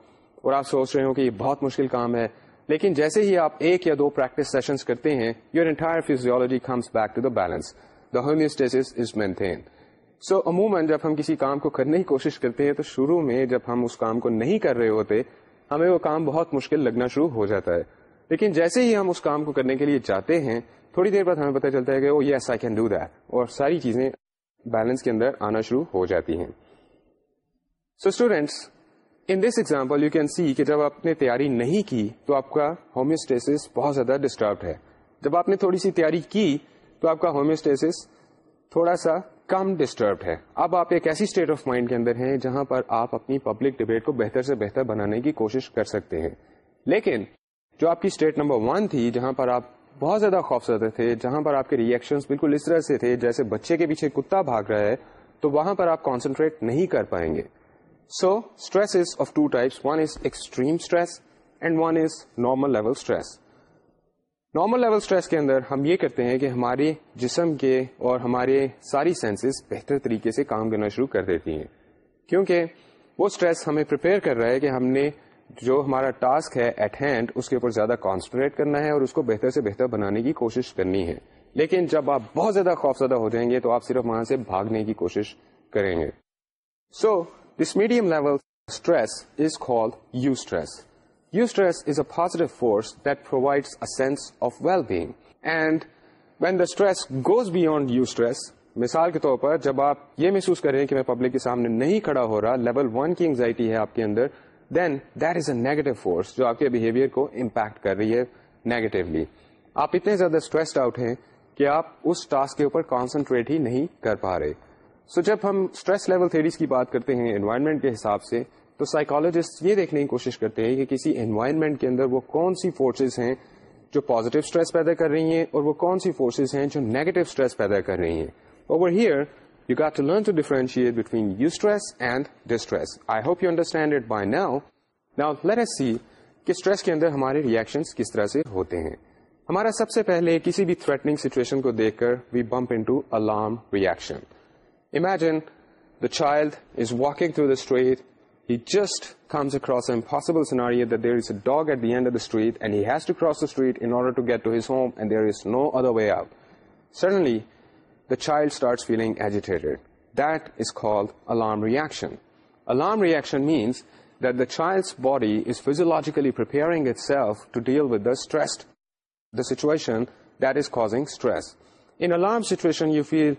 اور آپ سوچ رہے ہو کہ یہ بہت مشکل کام ہے لیکن جیسے ہی آپ ایک یا دو پریکٹس سیشنز کرتے ہیں your entire physiology comes back to the balance the homeostasis is maintain so عموماً جب ہم کسی کام کو کرنے کی کوشش کرتے ہیں تو شروع میں جب ہم اس کام کو نہیں کر رہے ہوتے ہمیں وہ کام بہت مشکل لگنا شروع ہو جاتا ہے لیکن جیسے ہی ہم اس کام کو کرنے کے لیے جاتے ہیں تھوڑی دیر بعد ہمیں پتہ چلتا ہے کہ yes I can do that اور ساری چیزیں بیلنس کے اندر آنا شروع ہو جاتی ہیں so students in this example you can see کہ جب آپ نے تیاری نہیں کی تو آپ کا ہومیسٹیس بہت زیادہ ڈسٹربڈ ہے جب آپ نے تھوڑی سی تیاری کی تو آپ کا ہومیوسٹیسس تھوڑا سا کم ڈسٹربڈ ہے اب آپ ایک ایسی اسٹیٹ آف مائنڈ کے اندر ہیں جہاں پر آپ اپنی پبلک ڈبیٹ کو بہتر سے بہتر بنانے کی کوشش کر سکتے ہیں لیکن جو آپ کی اسٹیٹ نمبر ون تھی جہاں پر آپ بہت زیادہ خوفزدہ تھے جہاں پر آپ کے ریئیکشن بالکل اس طرح سے تھے جیسے بچے کے پیچھے کتا بھاگ رہا ہے تو وہاں پر آپ کانسنٹریٹ نہیں کر پائیں گے so stress of two types one is extreme stress and one is normal level stress normal level stress کے اندر ہم یہ کرتے ہیں کہ ہمارے جسم کے اور ہمارے ساری سینسز بہتر طریقے سے کام کرنا شروع کر دیتی ہیں کیونکہ وہ اسٹریس ہمیں پریپیئر کر رہا ہے کہ ہم نے جو ہمارا ٹاسک ہے ایٹ ہینڈ اس کے اوپر زیادہ کانسنٹریٹ کرنا ہے اور اس کو بہتر سے بہتر بنانے کی کوشش کرنی ہے لیکن جب آپ بہت زیادہ خوف زدہ ہو جائیں گے تو آپ صرف وہاں سے بھاگنے کی کوشش کریں گے so this medium level stress is call eustress eustress is a provides force sense of well being and when the goes goes eustress مثال کے طور پر جب آپ یہ محسوس کر رہے ہیں کہ میں پبلک کے سامنے نہیں کھڑا ہو رہا لیول ون کی انگزائٹی ہے آپ کے اندر then that is a negative force جو آپ کے بہیویئر کو امپیکٹ کر رہی ہے نیگیٹولی آپ اتنے زیادہ اسٹریس آؤٹ ہیں کہ آپ اس ٹاسک کے اوپر کانسنٹریٹ ہی نہیں کر پا رہے سو so جب ہم اسٹریس لیول تھریز کی بات کرتے ہیں انوائرمنٹ کے حساب سے تو سائیکالوجسٹ یہ دیکھنے کی کوشش کرتے ہیں کہ کسی انوائرمنٹ کے اندر وہ کون سی فورسز ہیں جو پازیٹو اسٹریس پیدا کر رہی ہیں اور وہ کون سی فورسز ہیں جو نیگیٹو اسٹریس پیدا کر رہی ہیں over here you you get to to learn differentiate between stress and distress I hope you understand it by now now let's see کہ اسٹریس کے اندر ہمارے ریئیکشن کس طرح سے ہوتے ہیں ہمارا سب سے پہلے کسی بھی تھریٹنگ سچویشن کو دیکھ کر we bump into alarm reaction imagine the child is walking through the street He just comes across an impossible scenario that there is a dog at the end of the street and he has to cross the street in order to get to his home and there is no other way out. Suddenly, the child starts feeling agitated. That is called alarm reaction. Alarm reaction means that the child's body is physiologically preparing itself to deal with the situation that is causing stress. In alarm situation, you feel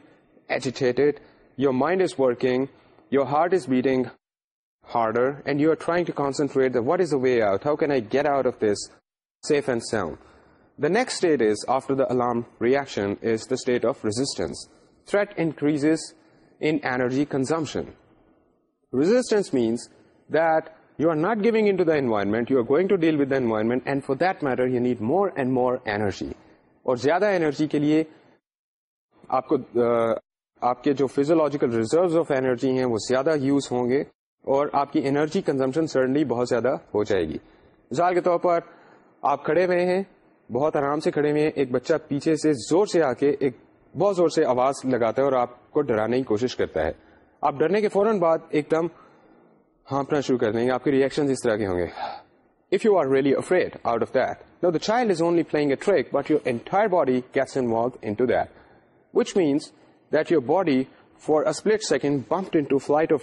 agitated, your mind is working, your heart is beating harder and you are trying to concentrate what is a way how can I get out of this safe and sound the next state is after alarm reactions threat increase energy consumption resistance means that you are not giving environment you are going to deal with environment and for that matter you need more and more energy اور زیادہ اینرجی کے لیے آپ کو آپ کے جو فیزولوجیکل ریزرو آف اینرجی ہیں وہ زیادہ یوز ہوں گے اور آپ کی انرجی کنزمپشن سڈنلی بہت زیادہ ہو جائے گی مثال کے طور پر آپ کھڑے ہوئے ہیں بہت آرام سے کھڑے ہوئے ہیں ایک بچہ پیچھے سے زور سے آ کے ایک بہت زور سے آواز لگاتا ہے اور آپ کو ڈرانے کی کوشش کرتا ہے آپ ڈرنے کے فوراً بعد ایک دم ہانپنا شروع کر دیں گے آپ کے ریئیکشن اس طرح کے ہوں گے if you are of that, out of that the child is only trick, a trick but body body involved into that which means that your body for a split second bumped into flight of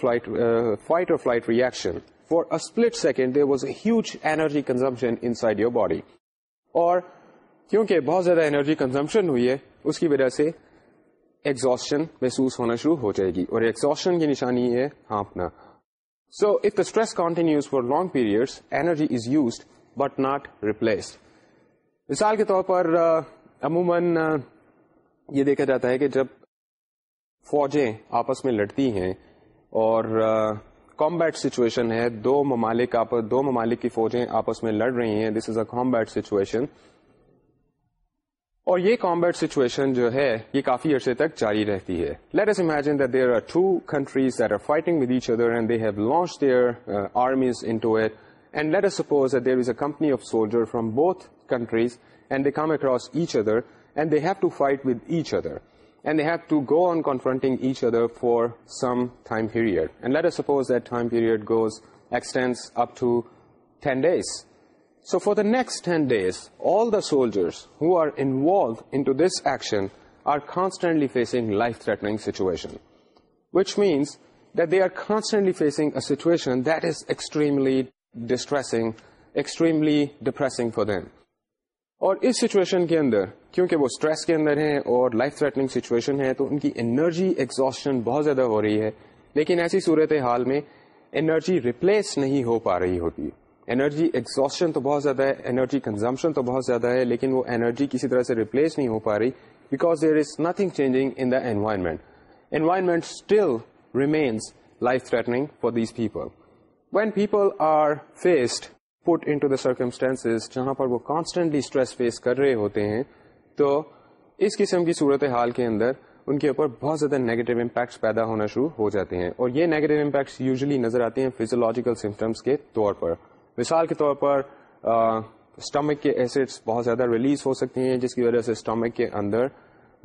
flight flight reaction for it سیکنڈی consumption body اور کیونکہ بہت زیادہ انرجی کنزمپشن ہوئی ہے اس کی وجہ سے محسوس ہونا شروع ہو جائے گی اور ایگزوسن کی نشانی یہ ہانپنا so if the stress continue for long period energy is used but not replace مثال کے طور پر عموماً یہ دیکھا جاتا ہے کہ جب فوجیں آپس میں لڑتی ہیں اور کامبیٹ سچویشن ہے دو ممالک آپ دو ممالک کی فوجیں آپس میں لڑ رہی ہیں دس از اے کامبیٹ سچویشن اور یہ کامبیٹ سچویشن جو ہے یہ کافی عرصے تک جاری رہتی ہے let's imagine that there are two countries are fighting with each other and they have launch their armies into it and let's suppose that there is a company of soldier from both countries and they come across each other and they have to fight with each other and they have to go on confronting each other for some time period as suppose period goes extend upon days so for the next all the soldiers action are constantly facing life threatening situation which means they are constantly facing اچھا this extremely distressing extremely depressing for them اور اس سیچویشن کے اندر کیونکہ وہ اسٹریس کے اندر ہیں اور لائف تھریٹنگ سچویشن ہے تو ان کی انرجی ایکزاسن بہت زیادہ ہو رہی ہے لیکن ایسی صورت حال میں انرجی ریپلیس نہیں ہو پا رہی ہوتی انرجی ایکزاسن تو بہت زیادہ ہے انرجی کنزمپشن تو بہت زیادہ ہے لیکن وہ انرجی کسی طرح سے ریپلیس نہیں ہو پا رہی because there is nothing changing in the environment environment still remains life threatening for these people when people are faced put the circumstance جہاں پر وہ کانسٹینٹلی اسٹریس فیس کر رہے ہوتے ہیں تو اس قسم کی صورت حال کے اندر ان کے اوپر بہت زیادہ نیگیٹو امپیکٹس پیدا ہونا شروع ہو جاتے ہیں اور یہ نیگیٹو امپیکٹس یوزلی نظر آتے ہیں فیزولوجیکل سمٹمس کے طور پر مثال کے طور پر اسٹمک کے ایسڈس بہت زیادہ ریلیز ہو سکتے ہیں جس کی وجہ سے اسٹمک کے اندر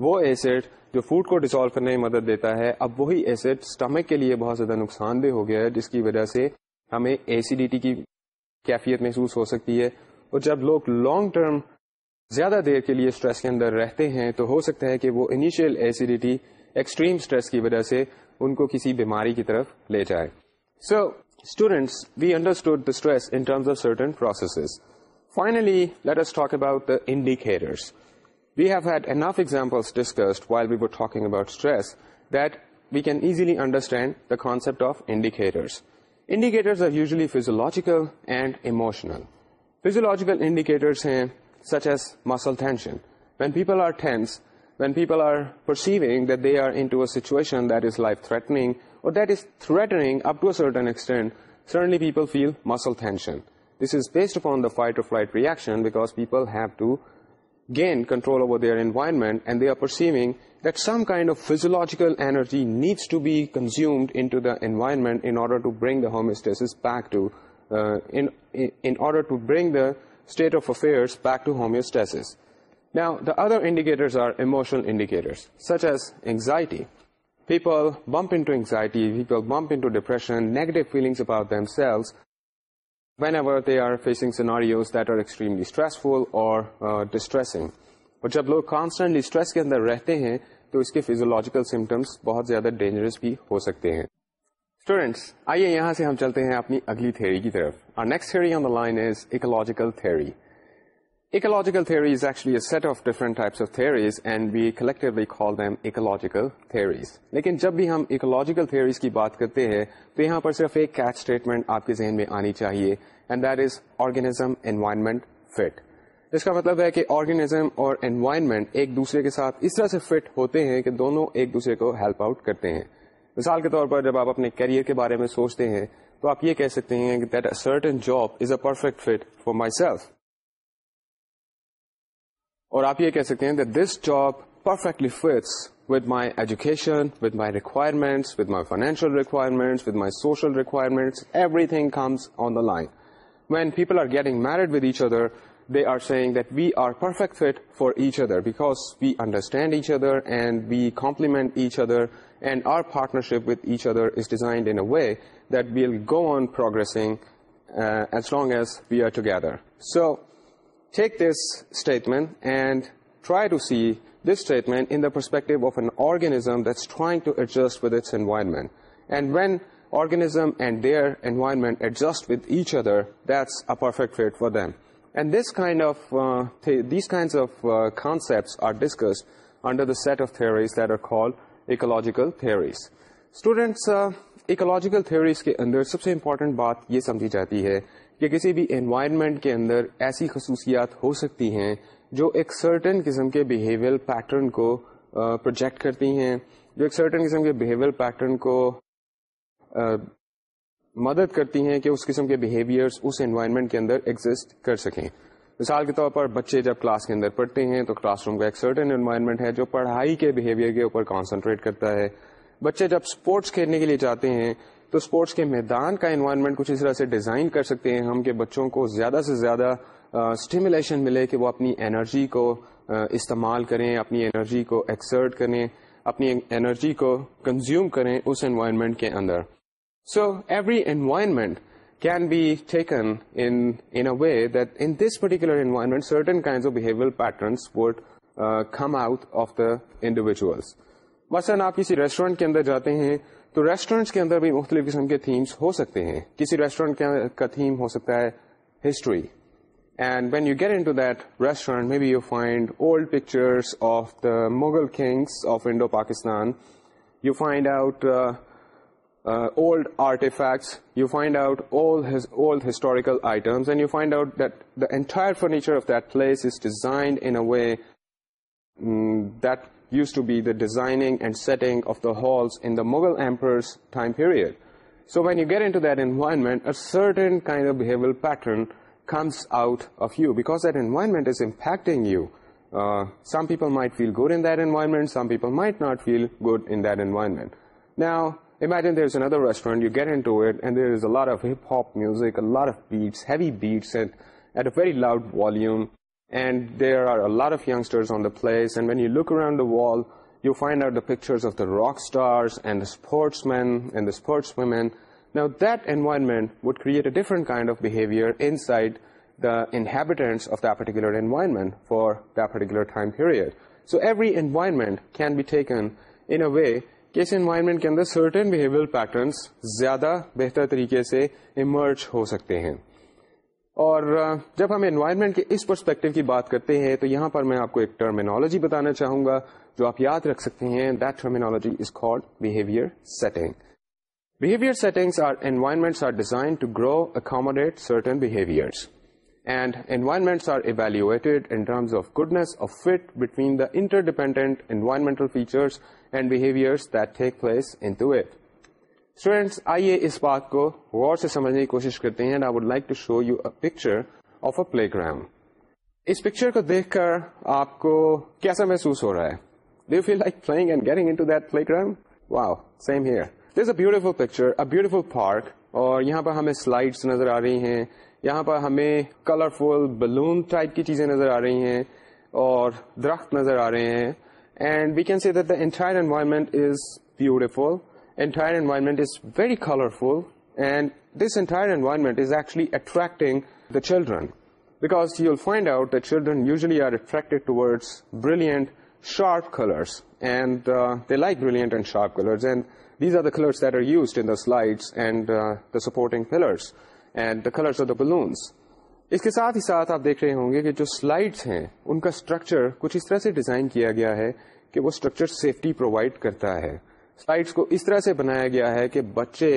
وہ ایسڈ جو فوڈ کو ڈیزالو کرنے میں مدد دیتا ہے اب وہی ایسڈ اسٹمک کے لیے بہت زیادہ نقصان دہ ہو گیا ہے جس کی وجہ سے ہمیں ایسیڈیٹی کی کیفیت محسوس ہو سکتی ہے اور جب لوگ لانگ ٹرم زیادہ دیر کے لیے اسٹریس کے اندر رہتے ہیں تو ہو سکتا ہے کہ وہ انیشیل ایسیڈیٹی ایکسٹریم اسٹریس کی وجہ سے ان کو کسی بیماری کی طرف لے جائے so students we understood stress in terms of let process talk about indicator we have had enough example discussed while we talking about stress that we can easily understand the concept of indicators usually physiological and emotional physiological indicators ہیں such as muscle tension. When people are tense, when people are perceiving that they are into a situation that is life-threatening or that is threatening up to a certain extent, certainly people feel muscle tension. This is based upon the fight-or-flight reaction because people have to gain control over their environment and they are perceiving that some kind of physiological energy needs to be consumed into the environment in order to bring the homeostasis back to, uh, in order to bring the state of affair back to homeostasis other indicators indicators people bump into depression negative feelings اپلس whenever they are facing scenarios that are extremely stressful اور ڈسٹریسنگ اور جب لوگ کانسٹنٹلی اسٹریس کے اندر رہتے ہیں تو اس کے فیزولاجیکل سمٹمس بہت زیادہ ڈینجرس بھی ہو سکتے ہیں اسٹوڈینٹس آئیے یہاں سے ہم چلتے ہیں اپنی اگلی کی طرف آف ڈفرنٹلیز لیکن جب بھی ہم اکولوجیکل تھھیوریز کی بات کرتے ہیں تو یہاں پر صرف ایک کیچ اسٹیٹمنٹ آپ کے ذہن میں آنی چاہیے and that is organism environment fit اس کا مطلب ہے کہ آرگینزم اور انوائرمنٹ ایک دوسرے کے ساتھ اس طرح سے فٹ ہوتے ہیں کہ دونوں ایک دوسرے کو ہیلپ آؤٹ کرتے ہیں مثال کے طور پر جب آپ اپنے کیریئر کے بارے میں سوچتے ہیں تو آپ یہ کہہ سکتے ہیں that a certain job is a perfect fit for myself اور آپ یہ کہہ سکتے ہیں this job perfectly fits with my education with my requirements with my financial requirements with my social requirements everything comes on the line when people are getting married with each other they are saying that we are perfect fit for each other because we understand each other and we complement each other, and our partnership with each other is designed in a way that we'll go on progressing uh, as long as we are together. So take this statement and try to see this statement in the perspective of an organism that's trying to adjust with its environment. And when organism and their environment adjust with each other, that's a perfect fit for them. And this office of concepts ایکلریز students ecological theories کے اندر سب سے امپورٹینٹ بات یہ سمجھی جاتی ہے کہ کسی بھی انوائرمنٹ کے اندر ایسی خصوصیات ہو سکتی ہیں جو ایک سرٹن قسم کے بہیویئر پیٹرن کو پروجیکٹ کرتی ہیں جو ایک سرٹن قسم کے بہیویئر پیٹرن کو مدد کرتی ہیں کہ اس قسم کے بیہیویئرس اس انوائرمنٹ کے اندر ایگزسٹ کر سکیں مثال کے طور پر بچے جب کلاس کے اندر پڑھتے ہیں تو کلاس روم کا ایک سرٹن انوائرمنٹ ہے جو پڑھائی کے بیہیویئر کے اوپر کانسنٹریٹ کرتا ہے بچے جب اسپورٹس کھیلنے کے لیے جاتے ہیں تو اسپورٹس کے میدان کا انوائرمنٹ کچھ اس طرح سے ڈیزائن کر سکتے ہیں ہم کہ بچوں کو زیادہ سے زیادہ اسٹیمولیشن ملے کہ وہ اپنی انرجی کو استعمال کریں اپنی انرجی کو ایکسرٹ کریں اپنی انرجی کو کنزیوم کریں اس انوائرمنٹ کے اندر so every environment can be taken way that in this particular environment certain kind of behaviour patterns come out of the individuals بس اگر آپ کسی ریسٹورینٹ کے اندر جاتے ہیں تو ریسٹورینٹس کے اندر بھی مختلف قسم کے تھیمس ہو سکتے ہیں کسی ریسٹورینٹ کا تھیم ہو سکتا ہے history and when you get into that restaurant maybe you find old pictures of the Mughal kings of Indo Pakistan you find out Uh, old artifacts, you find out all his old historical items, and you find out that the entire furniture of that place is designed in a way mm, that used to be the designing and setting of the halls in the Mughal emperor's time period. So when you get into that environment, a certain kind of behavioral pattern comes out of you, because that environment is impacting you. Uh, some people might feel good in that environment, some people might not feel good in that environment. Now, imagine there is other restaurant you get and there is a لارکارٹس loud volume there are a لارٹرس on the place around you find out the pictures rock stars and darts وومینٹ ویئٹرنٹ کائنڈ آفرائڈ intense particular environment for درٹیک time so every environment can be taken an a کہ اس انوائرمنٹ کے اندر سرٹن بہیویئر پیٹرنس زیادہ بہتر طریقے سے ایمرج ہو سکتے ہیں اور جب ہم انوائرمنٹ کے اس پرسپیکٹو کی بات کرتے ہیں تو یہاں پر میں آپ کو ایک ٹرمینالوجی بتانا چاہوں گا جو آپ یاد رکھ سکتے ہیں that terminology is behaviour setting behaviour settings are environments are design to grow accommodate certain behaviour and environments are evaluated of goodness of fit between the interdependent environmental features and students آئیے اس بات کو غور سے سمجھنے کی کوشش کرتے ہیں آپ کو کیسا محسوس ہو رہا ہے بیوٹیفل پارک اور یہاں پر ہمیں سلائیڈس نظر آ رہی ہیں یہاں پر ہمیں کلرفل بلون ٹائپ کی چیزیں نظر آ رہی ہیں اور درخت نظر آ رہے ہیں And we can say that the entire environment is beautiful. Entire environment is very colorful, and this entire environment is actually attracting the children, because you'll find out that children usually are attracted towards brilliant, sharp colors, and uh, they like brilliant and sharp colors, and these are the colors that are used in the slides and uh, the supporting pillars and the colors of the balloons. اس کے ساتھ ہی ساتھ آپ دیکھ رہے ہوں گے کہ جو سلائڈس ہیں ان کا اسٹرکچر کچھ اس طرح سے ڈیزائن کیا گیا ہے کہ وہ اسٹرکچر سیفٹی پرووائڈ کرتا ہے سلائڈس کو اس طرح سے بنایا گیا ہے کہ بچے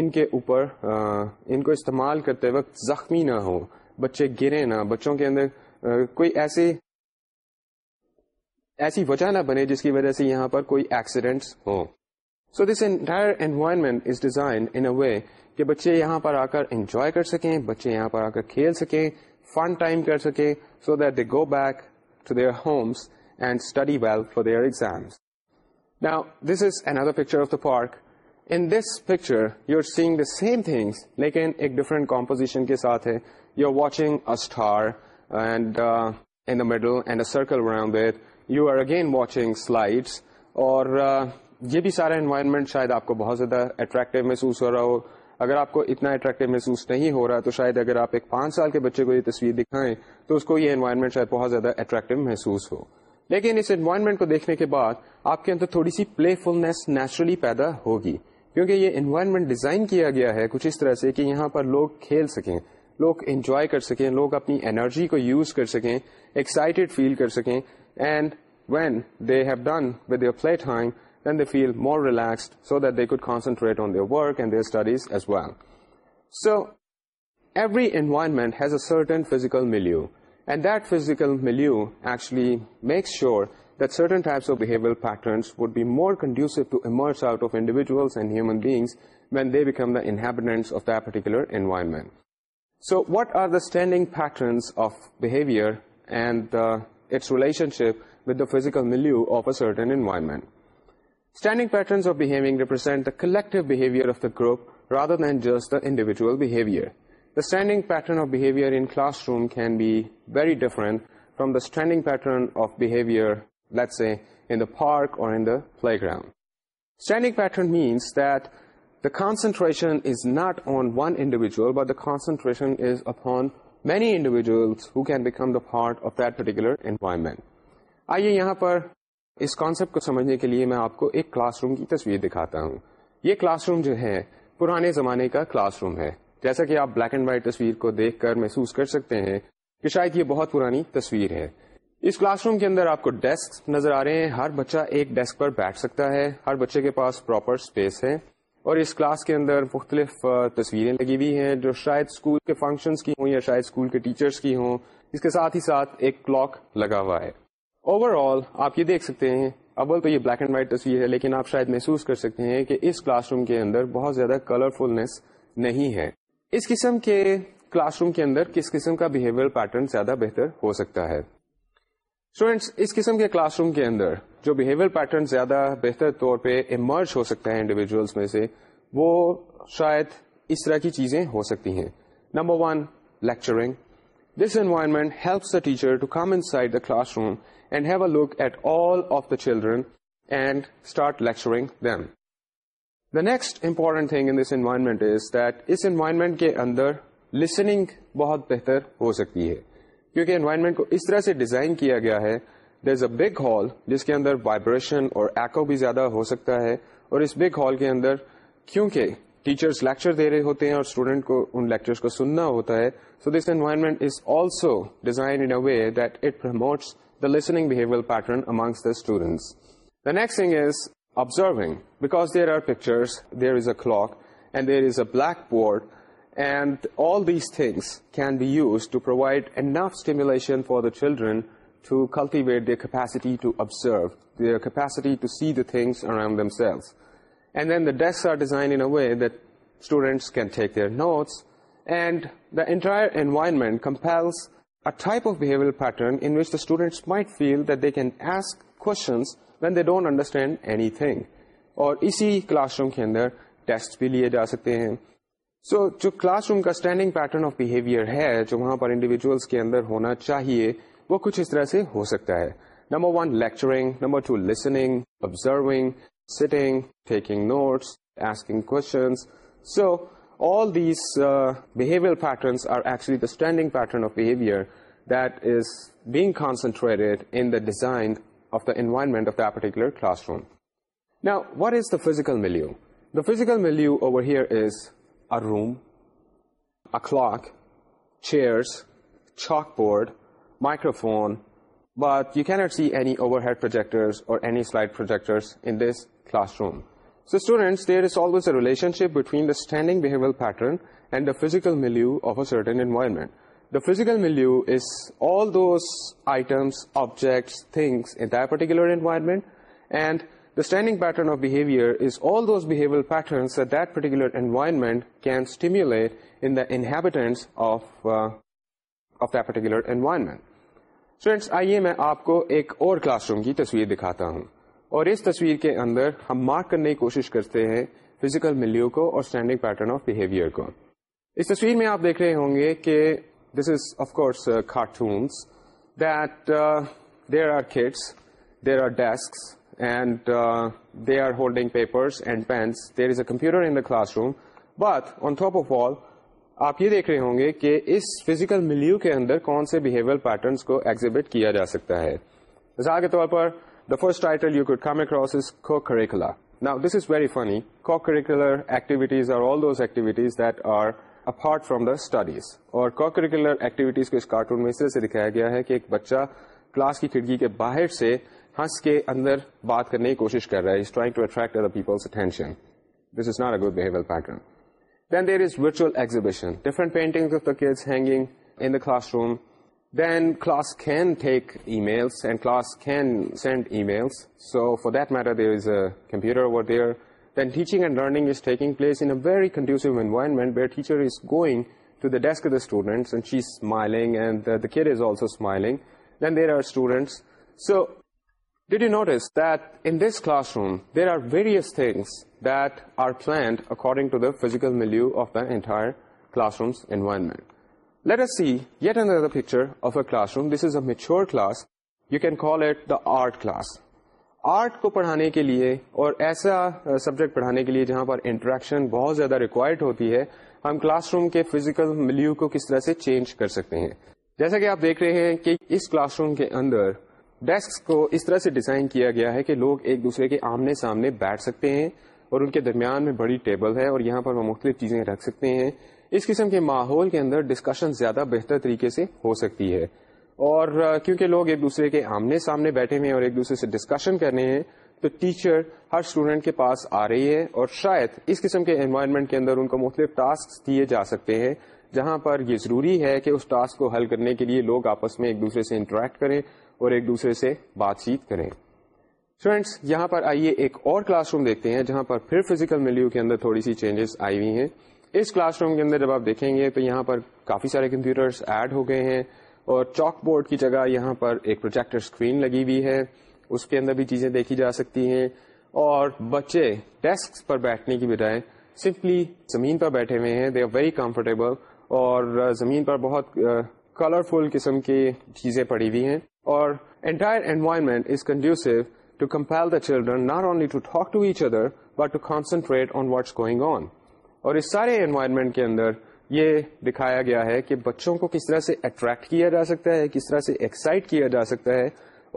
ان کے اوپر آ, ان کو استعمال کرتے وقت زخمی نہ ہو بچے گرے نہ بچوں کے اندر آ, کوئی ایسے ایسی وجہ نہ بنے جس کی وجہ سے یہاں پر کوئی ایکسیڈینٹس ہوں so this entire environment is design in a way کہ بچے یہاں پر آ کر انجوائے کر سکیں بچے یہاں پر آ کر کھیل سکیں فن ٹائم کر سکیں so that they go back to their homes and study well for their exams Now, this is another picture of the park. In this picture, you're seeing the same things, لیکن ایک ڈفرنٹ کمپوزیشن کے ساتھ ہے you are watching a star اینڈل and a circle with you are again watching slice اور یہ بھی سارا انوائرمنٹ شاید آپ کو بہت زیادہ اٹریکٹیو محسوس ہو رہا ہو اگر آپ کو اتنا اٹریکٹیو محسوس نہیں ہو رہا تو شاید اگر آپ ایک پانچ سال کے بچے کو یہ تصویر دکھائیں تو اس کو یہ انوائرمنٹ شاید بہت زیادہ اٹریکٹیو محسوس ہو لیکن اس انوائرمنٹ کو دیکھنے کے بعد آپ کے اندر تھوڑی سی پلے فلنس نیچرلی پیدا ہوگی کیونکہ یہ انوائرمنٹ ڈیزائن کیا گیا ہے کچھ اس طرح سے کہ یہاں پر لوگ کھیل سکیں لوگ انجوائے کر سکیں لوگ اپنی انرجی کو یوز کر سکیں ایکسائٹیڈ فیل کر سکیں and when they have done with your فلٹ ہائنگ and they feel more relaxed so that they could concentrate on their work and their studies as well. So every environment has a certain physical milieu, and that physical milieu actually makes sure that certain types of behavioral patterns would be more conducive to emerge out of individuals and human beings when they become the inhabitants of that particular environment. So what are the standing patterns of behavior and uh, its relationship with the physical milieu of a certain environment? جل but the concentration is upon many individuals can become the part of that particular environment آئیے یہاں پر اس کانسیپٹ کو سمجھنے کے لیے میں آپ کو ایک کلاس روم کی تصویر دکھاتا ہوں یہ کلاس روم جو ہے پرانے زمانے کا کلاس روم ہے جیسا کہ آپ بلیک اینڈ وائٹ تصویر کو دیکھ کر محسوس کر سکتے ہیں کہ شاید یہ بہت پرانی تصویر ہے اس کلاس روم کے اندر آپ کو ڈیسک نظر آ رہے ہیں ہر بچہ ایک ڈیسک پر بیٹھ سکتا ہے ہر بچے کے پاس پراپر اسپیس ہے اور اس کلاس کے اندر مختلف تصویریں لگی ہوئی ہیں جو شاید اسکول کے فنکشنس کی ہوں یا شاید اسکول کے ٹیچرس کی ہوں اس کے ساتھ ہی ساتھ ایک کلاک لگا ہوا ہے اوور آل آپ یہ دیکھ سکتے ہیں اول تو یہ بلیک اینڈ وائٹ تصویر ہے لیکن آپ شاید محسوس کر سکتے ہیں کہ اس کلاس روم کے اندر بہت زیادہ فلنس نہیں ہے اس قسم کے کلاس روم کے اندر کس قسم کا بہیویئر پیٹرن زیادہ بہتر ہو سکتا ہے اسٹوڈینٹس اس قسم کے کلاس روم کے اندر جو بہیویئر پیٹرن زیادہ بہتر طور پہ ایمرج ہو سکتا ہے انڈیویجلس میں سے وہ شاید اس طرح کی چیزیں ہو سکتی ہیں number one lecturing this environment helps the teacher to come inside the classroom and have a look at all the children and start lecturing the next امپورٹینٹمنٹ is that اس انوائرمنٹ کے اندر ہو سکتی ہے کیونکہ انوائرمنٹ کو اس طرح سے ڈیزائن کیا گیا ہے there is a big hall جس کے اندر وائبریشن اور اکو بھی زیادہ ہو سکتا ہے اور اس بگ ہال کے اندر کیونکہ ٹیچر لیکچر دے رہے ہوتے ہیں اور اسٹوڈینٹ کو ان لیکچر کو سننا ہوتا ہے so this environment is also design the listening behavioral pattern amongst the students. The next thing is observing. Because there are pictures, there is a clock, and there is a blackboard, and all these things can be used to provide enough stimulation for the children to cultivate their capacity to observe, their capacity to see the things around themselves. And then the desks are designed in a way that students can take their notes, and the entire environment compels لیے جا سکتے ہیں سو جو کلاس روم کا اسٹینڈنگ پیٹرن آف بہیویئر ہے جو وہاں پر انڈیویجلس کے اندر ہونا چاہیے وہ کچھ اس طرح سے ہو سکتا ہے number one lecturing number two listening observing sitting taking notes asking so All these uh, behavioral patterns are actually the standing pattern of behavior that is being concentrated in the design of the environment of that particular classroom. Now, what is the physical milieu? The physical milieu over here is a room, a clock, chairs, chalkboard, microphone, but you cannot see any overhead projectors or any slide projectors in this classroom. ریلیپ بٹوئن دسٹینڈنگ آئٹم آبجیکٹس آئیے میں آپ کو ایک اور کلاس روم کی تصویر دکھاتا ہوں اور اس تصویر کے اندر ہم مارک کرنے کی کوشش کرتے ہیں فزیکل ملو کو اور اسٹینڈنگ پیٹرن آف بہیویئر کو اس تصویر میں آپ دیکھ رہے ہوں گے کہ this is of course cartoons that there are there are are and they holding paper computer in the classroom but on top of all آپ یہ دیکھ رہے ہوں گے کہ اس فزیکل ملیو کے اندر کون سے بہیویئر پیٹرنس کو ایگزبٹ کیا جا سکتا ہے مثال کے طور پر فرسٹلز کو ایک بچہ کلاس کی کڑکی کے باہر سے ہنس کے اندر بات کرنے کی کوشش کر رہے دس از ناٹ اڈیویئر different painting of the کلس hanging in the classroom then class can take emails and class can send emails. So for that matter, there is a computer over there. Then teaching and learning is taking place in a very conducive environment where teacher is going to the desk of the students and she's smiling and the kid is also smiling. Then there are students. So did you notice that in this classroom, there are various things that are planned according to the physical milieu of the entire classroom's environment. Picture of a classroom this is a class you can call it class art کو پڑھانے کے لیے اور ایسا سبجیکٹ پڑھانے کے لیے جہاں پر انٹریکشن بہت زیادہ ریکوائرڈ ہوتی ہے ہم کلاس روم کے فزیکل ملیو کو کس طرح سے چینج کر سکتے ہیں جیسا کہ آپ دیکھ رہے ہیں کہ اس کلاس روم کے اندر ڈیسک کو اس طرح سے ڈیزائن کیا گیا ہے کہ لوگ ایک دوسرے کے آمنے سامنے بیٹھ سکتے ہیں اور ان کے درمیان میں بڑی ٹیبل ہے اور یہاں پر وہ مختلف چیزیں رکھ سکتے ہیں اس قسم کے ماحول کے اندر ڈسکشن زیادہ بہتر طریقے سے ہو سکتی ہے اور کیونکہ لوگ ایک دوسرے کے آمنے سامنے بیٹھے ہیں اور ایک دوسرے سے ڈسکشن کر رہے ہیں تو ٹیچر ہر اسٹوڈنٹ کے پاس آ رہی ہے اور شاید اس قسم کے انوائرمنٹ کے اندر ان کو مختلف ٹاسک دیے جا سکتے ہیں جہاں پر یہ ضروری ہے کہ اس ٹاسک کو حل کرنے کے لیے لوگ آپس میں ایک دوسرے سے انٹریکٹ کریں اور ایک دوسرے سے بات چیت کریں فرینڈس یہاں پر آئیے ایک اور کلاس روم دیکھتے ہیں جہاں پر پھر فزیکل ملیو کے اندر تھوڑی سی چینجز آئی ہوئی ہیں اس کلاس روم کے اندر جب آپ دیکھیں گے تو یہاں پر کافی سارے کمپیوٹرس ایڈ ہو گئے ہیں اور چاک بورڈ کی جگہ یہاں پر ایک پروجیکٹر اسکرین لگی ہوئی ہے اس کے اندر بھی چیزیں دیکھی جا سکتی ہیں اور بچے ڈیسک پر بیٹھنے کی بجائے سمپلی زمین پر بیٹھے ہوئے ہیں دے آر ویری کمفرٹیبل اور زمین پر بہت کلرفل قسم کی چیزیں پڑی ہوئی ہیں اور entire environment is conducive to compel the children not only to talk to each other but to concentrate on what's going on اور اس سارے انوائرمنٹ کے اندر یہ دکھایا گیا ہے کہ بچوں کو کس طرح سے اٹریکٹ کیا جا سکتا ہے کس طرح سے ایکسائٹ کیا جا سکتا ہے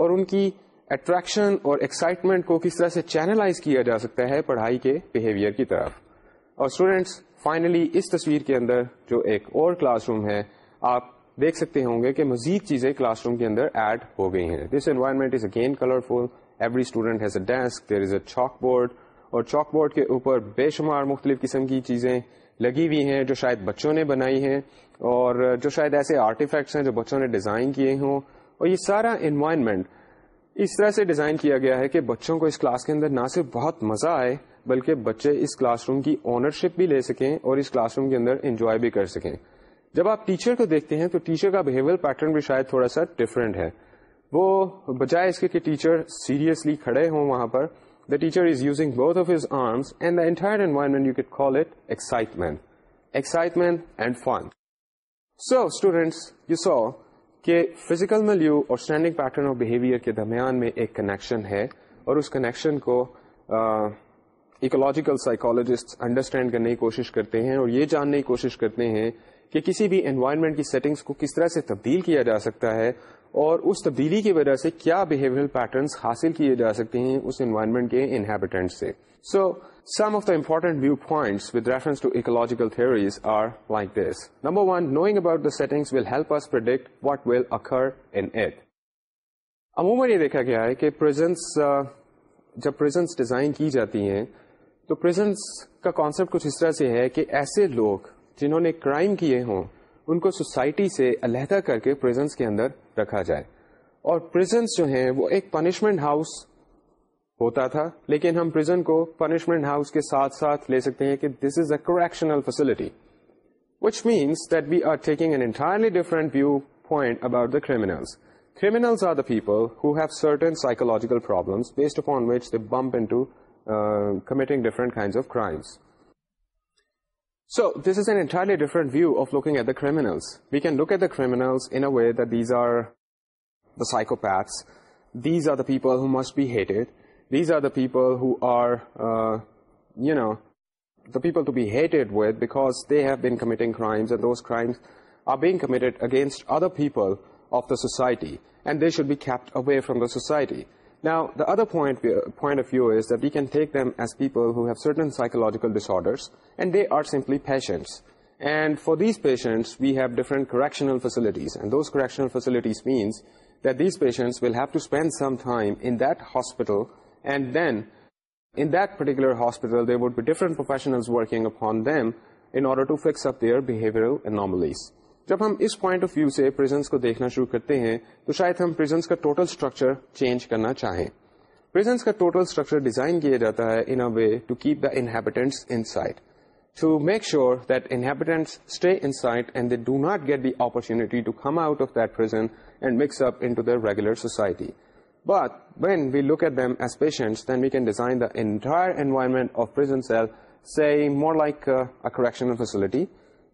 اور ان کی اٹریکشن اور ایکسائٹمنٹ کو کس طرح سے چینلائز کیا جا سکتا ہے پڑھائی کے بہیویئر کی طرف اور اسٹوڈینٹس فائنلی اس تصویر کے اندر جو ایک اور کلاس روم ہے آپ دیکھ سکتے ہوں گے کہ مزید چیزیں کلاس روم کے اندر ایڈ ہو گئی ہیں this environment is again colourful every student has a desk there is a chalkboard اور چاک بورڈ کے اوپر بے شمار مختلف قسم کی چیزیں لگی ہوئی ہیں جو شاید بچوں نے بنائی ہیں اور جو شاید ایسے آرٹیفیکٹس ہیں جو بچوں نے ڈیزائن کیے ہوں اور یہ سارا انوائرمنٹ اس طرح سے ڈیزائن کیا گیا ہے کہ بچوں کو اس کلاس کے اندر نہ صرف بہت مزہ آئے بلکہ بچے اس کلاس روم کی اونرشپ بھی لے سکیں اور اس کلاس روم کے اندر انجوائے بھی کر سکیں جب آپ ٹیچر کو دیکھتے ہیں تو ٹیچر کا بہیویئر پیٹرن بھی شاید تھوڑا سا ڈفرینٹ ہے وہ بجائے اس کے کہ ٹیچر سیریسلی کھڑے ہوں وہاں پر teacher is using so students pattern کے درمیان میں ایک کنیکشن ہے اور اس کنیکشن کو اکولوجیکل سائکالوجسٹ انڈرسٹینڈ کرنے کی کوشش کرتے ہیں اور یہ جاننے کی کوشش کرتے ہیں کہ کسی بھی انوائرمنٹ کی سیٹنگس کو کس طرح سے تبدیل کیا جا سکتا ہے اور اس تبدیلی کی وجہ سے کیا بہیویئر پیٹرنس حاصل کیے جا سکتے ہیں اس انوائرمنٹ کے انہیبیٹنٹ سے so some of the important view points with reference to ecological theories are like this number one knowing about the setting will help us predict what will in at عموماً یہ دیکھا گیا ہے کہ پریزنس uh, جب پریزنس ڈیزائن کی جاتی ہیں تو پریزنس کا کانسپٹ کچھ اس طرح سے ہے کہ ایسے لوگ جنہوں نے کرائم کیے ہوں ان کو سوسائٹی سے علیحدہ کر کے پریزنس کے اندر رکھا جائے اور پریزنس جو ہیں وہ ایک پنشمنٹ ہاؤس ہوتا تھا لیکن ہم پریزن کو پنشمنٹ ہاؤس کے ساتھ ساتھ لے سکتے ہیں کہ this is a correctional facility which means that we are taking an entirely different view point about the criminals criminals are the people who have certain psychological problems based upon which they bump into committing different kind of crimes So this is an entirely different view of looking at the criminals. We can look at the criminals in a way that these are the psychopaths. These are the people who must be hated. These are the people who are, uh, the people to be hated with because they have been committing crimes, and those crimes are being committed against other people of the society, and they should be kept away from the society. Now, the other uh, point of view is that we can take them as people who have certain psychological disorders, and they are simply patients. And for these patients, we have different correctional facilities, and those correctional facilities means that these patients will have to spend some time in that hospital, and then in that particular hospital, there would be different professionals working upon them in order to fix up their behavioral anomalies. جب ہم اس پوائنٹ آف ویو سے پریزنس کو دیکھنا شروع کرتے ہیں تو شاید ہم پریزنس کا ٹوٹل اسٹرکچر چینج کرنا چاہیں پریزنس کا ٹوٹل اسٹرکچر ڈیزائن کیا جاتا ہے in a way to keep the inhabitants in to make sure that inhabitants stay inside and they do not get the opportunity to come out of that and mix up into their regular society but when we look at them as patients then we can design the entire environment of detainment cell self more like attraction facility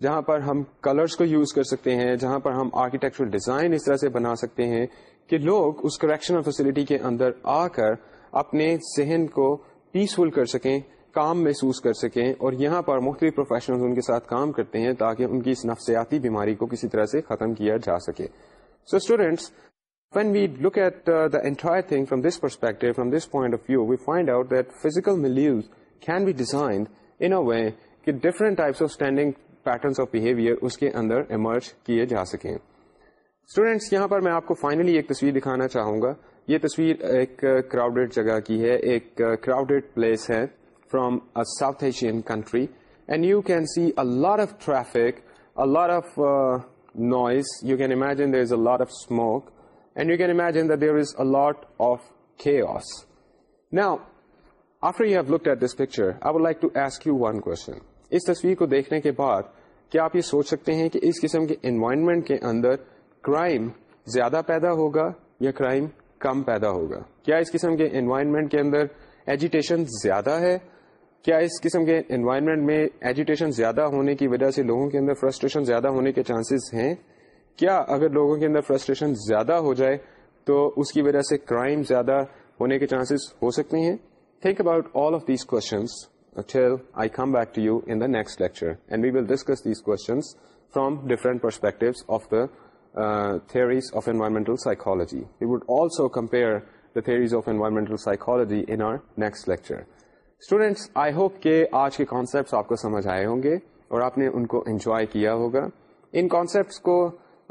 جہاں پر ہم کلرز کو یوز کر سکتے ہیں جہاں پر ہم آرکیٹیکچرل ڈیزائن اس طرح سے بنا سکتے ہیں کہ لوگ اس کریکشنل فیسلٹی کے اندر آ کر اپنے ذہن کو پیسفل کر سکیں کام محسوس کر سکیں اور یہاں پر مختلف پروفیشنل ان کے ساتھ کام کرتے ہیں تاکہ ان کی اس نفسیاتی بیماری کو کسی طرح سے ختم کیا جا سکے so students when we look at the entire thing from this perspective from this point of view we find out that physical milieus can be designed in a way کہ different types of standing patterns of behaviour اس کے اندر ایمرج کیے جا سکیں اسٹوڈینٹس یہاں پر میں آپ کو فائنلی ایک تصویر دکھانا چاہوں گا یہ تصویر ایک کراؤڈیڈ جگہ کی ہے ایک کراؤڈیڈ پلیس ہے from south Asian country and you can see set of traffic lot of noise you can imagine there is a of smoke and you can imagine there is a lot of office new after you you have look at this picture I like to ask one question اس تصویر کو دیکھنے کے بعد کیا آپ یہ سوچ سکتے ہیں کہ اس قسم کے انوائرمنٹ کے اندر کرائم زیادہ پیدا ہوگا یا کرائم کم پیدا ہوگا کیا اس قسم کے انوائرمنٹ کے اندر ایجوٹیشن زیادہ ہے کیا اس قسم کے انوائرمنٹ میں ایجوٹیشن زیادہ ہونے کی وجہ سے لوگوں کے اندر فرسٹریشن زیادہ ہونے کے چانسز ہیں کیا اگر لوگوں کے اندر فرسٹریشن زیادہ ہو جائے تو اس کی وجہ سے کرائم زیادہ ہونے کے چانسز ہو سکتے ہیں think about all of these questions until I come back to you in the the next lecture. And we will discuss these questions from different perspectives of of uh, theories environmental psychology. We would also compare the theories of environmental psychology in our next lecture. Students, I hope کہ آج کے concepts آپ کو سمجھ آئے ہوں گے اور آپ نے ان کو انجوائے کیا ہوگا ان کانسیپٹس کو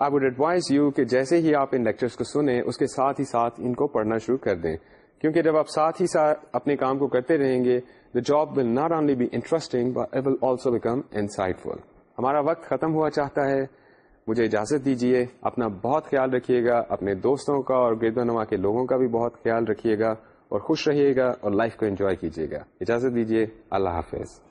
آئی ووڈ ایڈوائز یو کہ جیسے ہی آپ ان لیکچرس کو سنیں اس کے ساتھ ہی ساتھ ان کو پڑھنا شروع کر دیں کیونکہ جب آپ ساتھ ہی ساتھ اپنے کام کو کرتے رہیں گے جابل not only be interesting but will also become insightful ہمارا وقت ختم ہوا چاہتا ہے مجھے اجازت دیجیے اپنا بہت خیال رکھیے گا اپنے دوستوں کا اور گرد و نما کے لوگوں کا بھی بہت خیال رکھیے گا اور خوش رہیے گا اور لائف کو انجوائے کیجیے گا اجازت دیجیے اللہ حافظ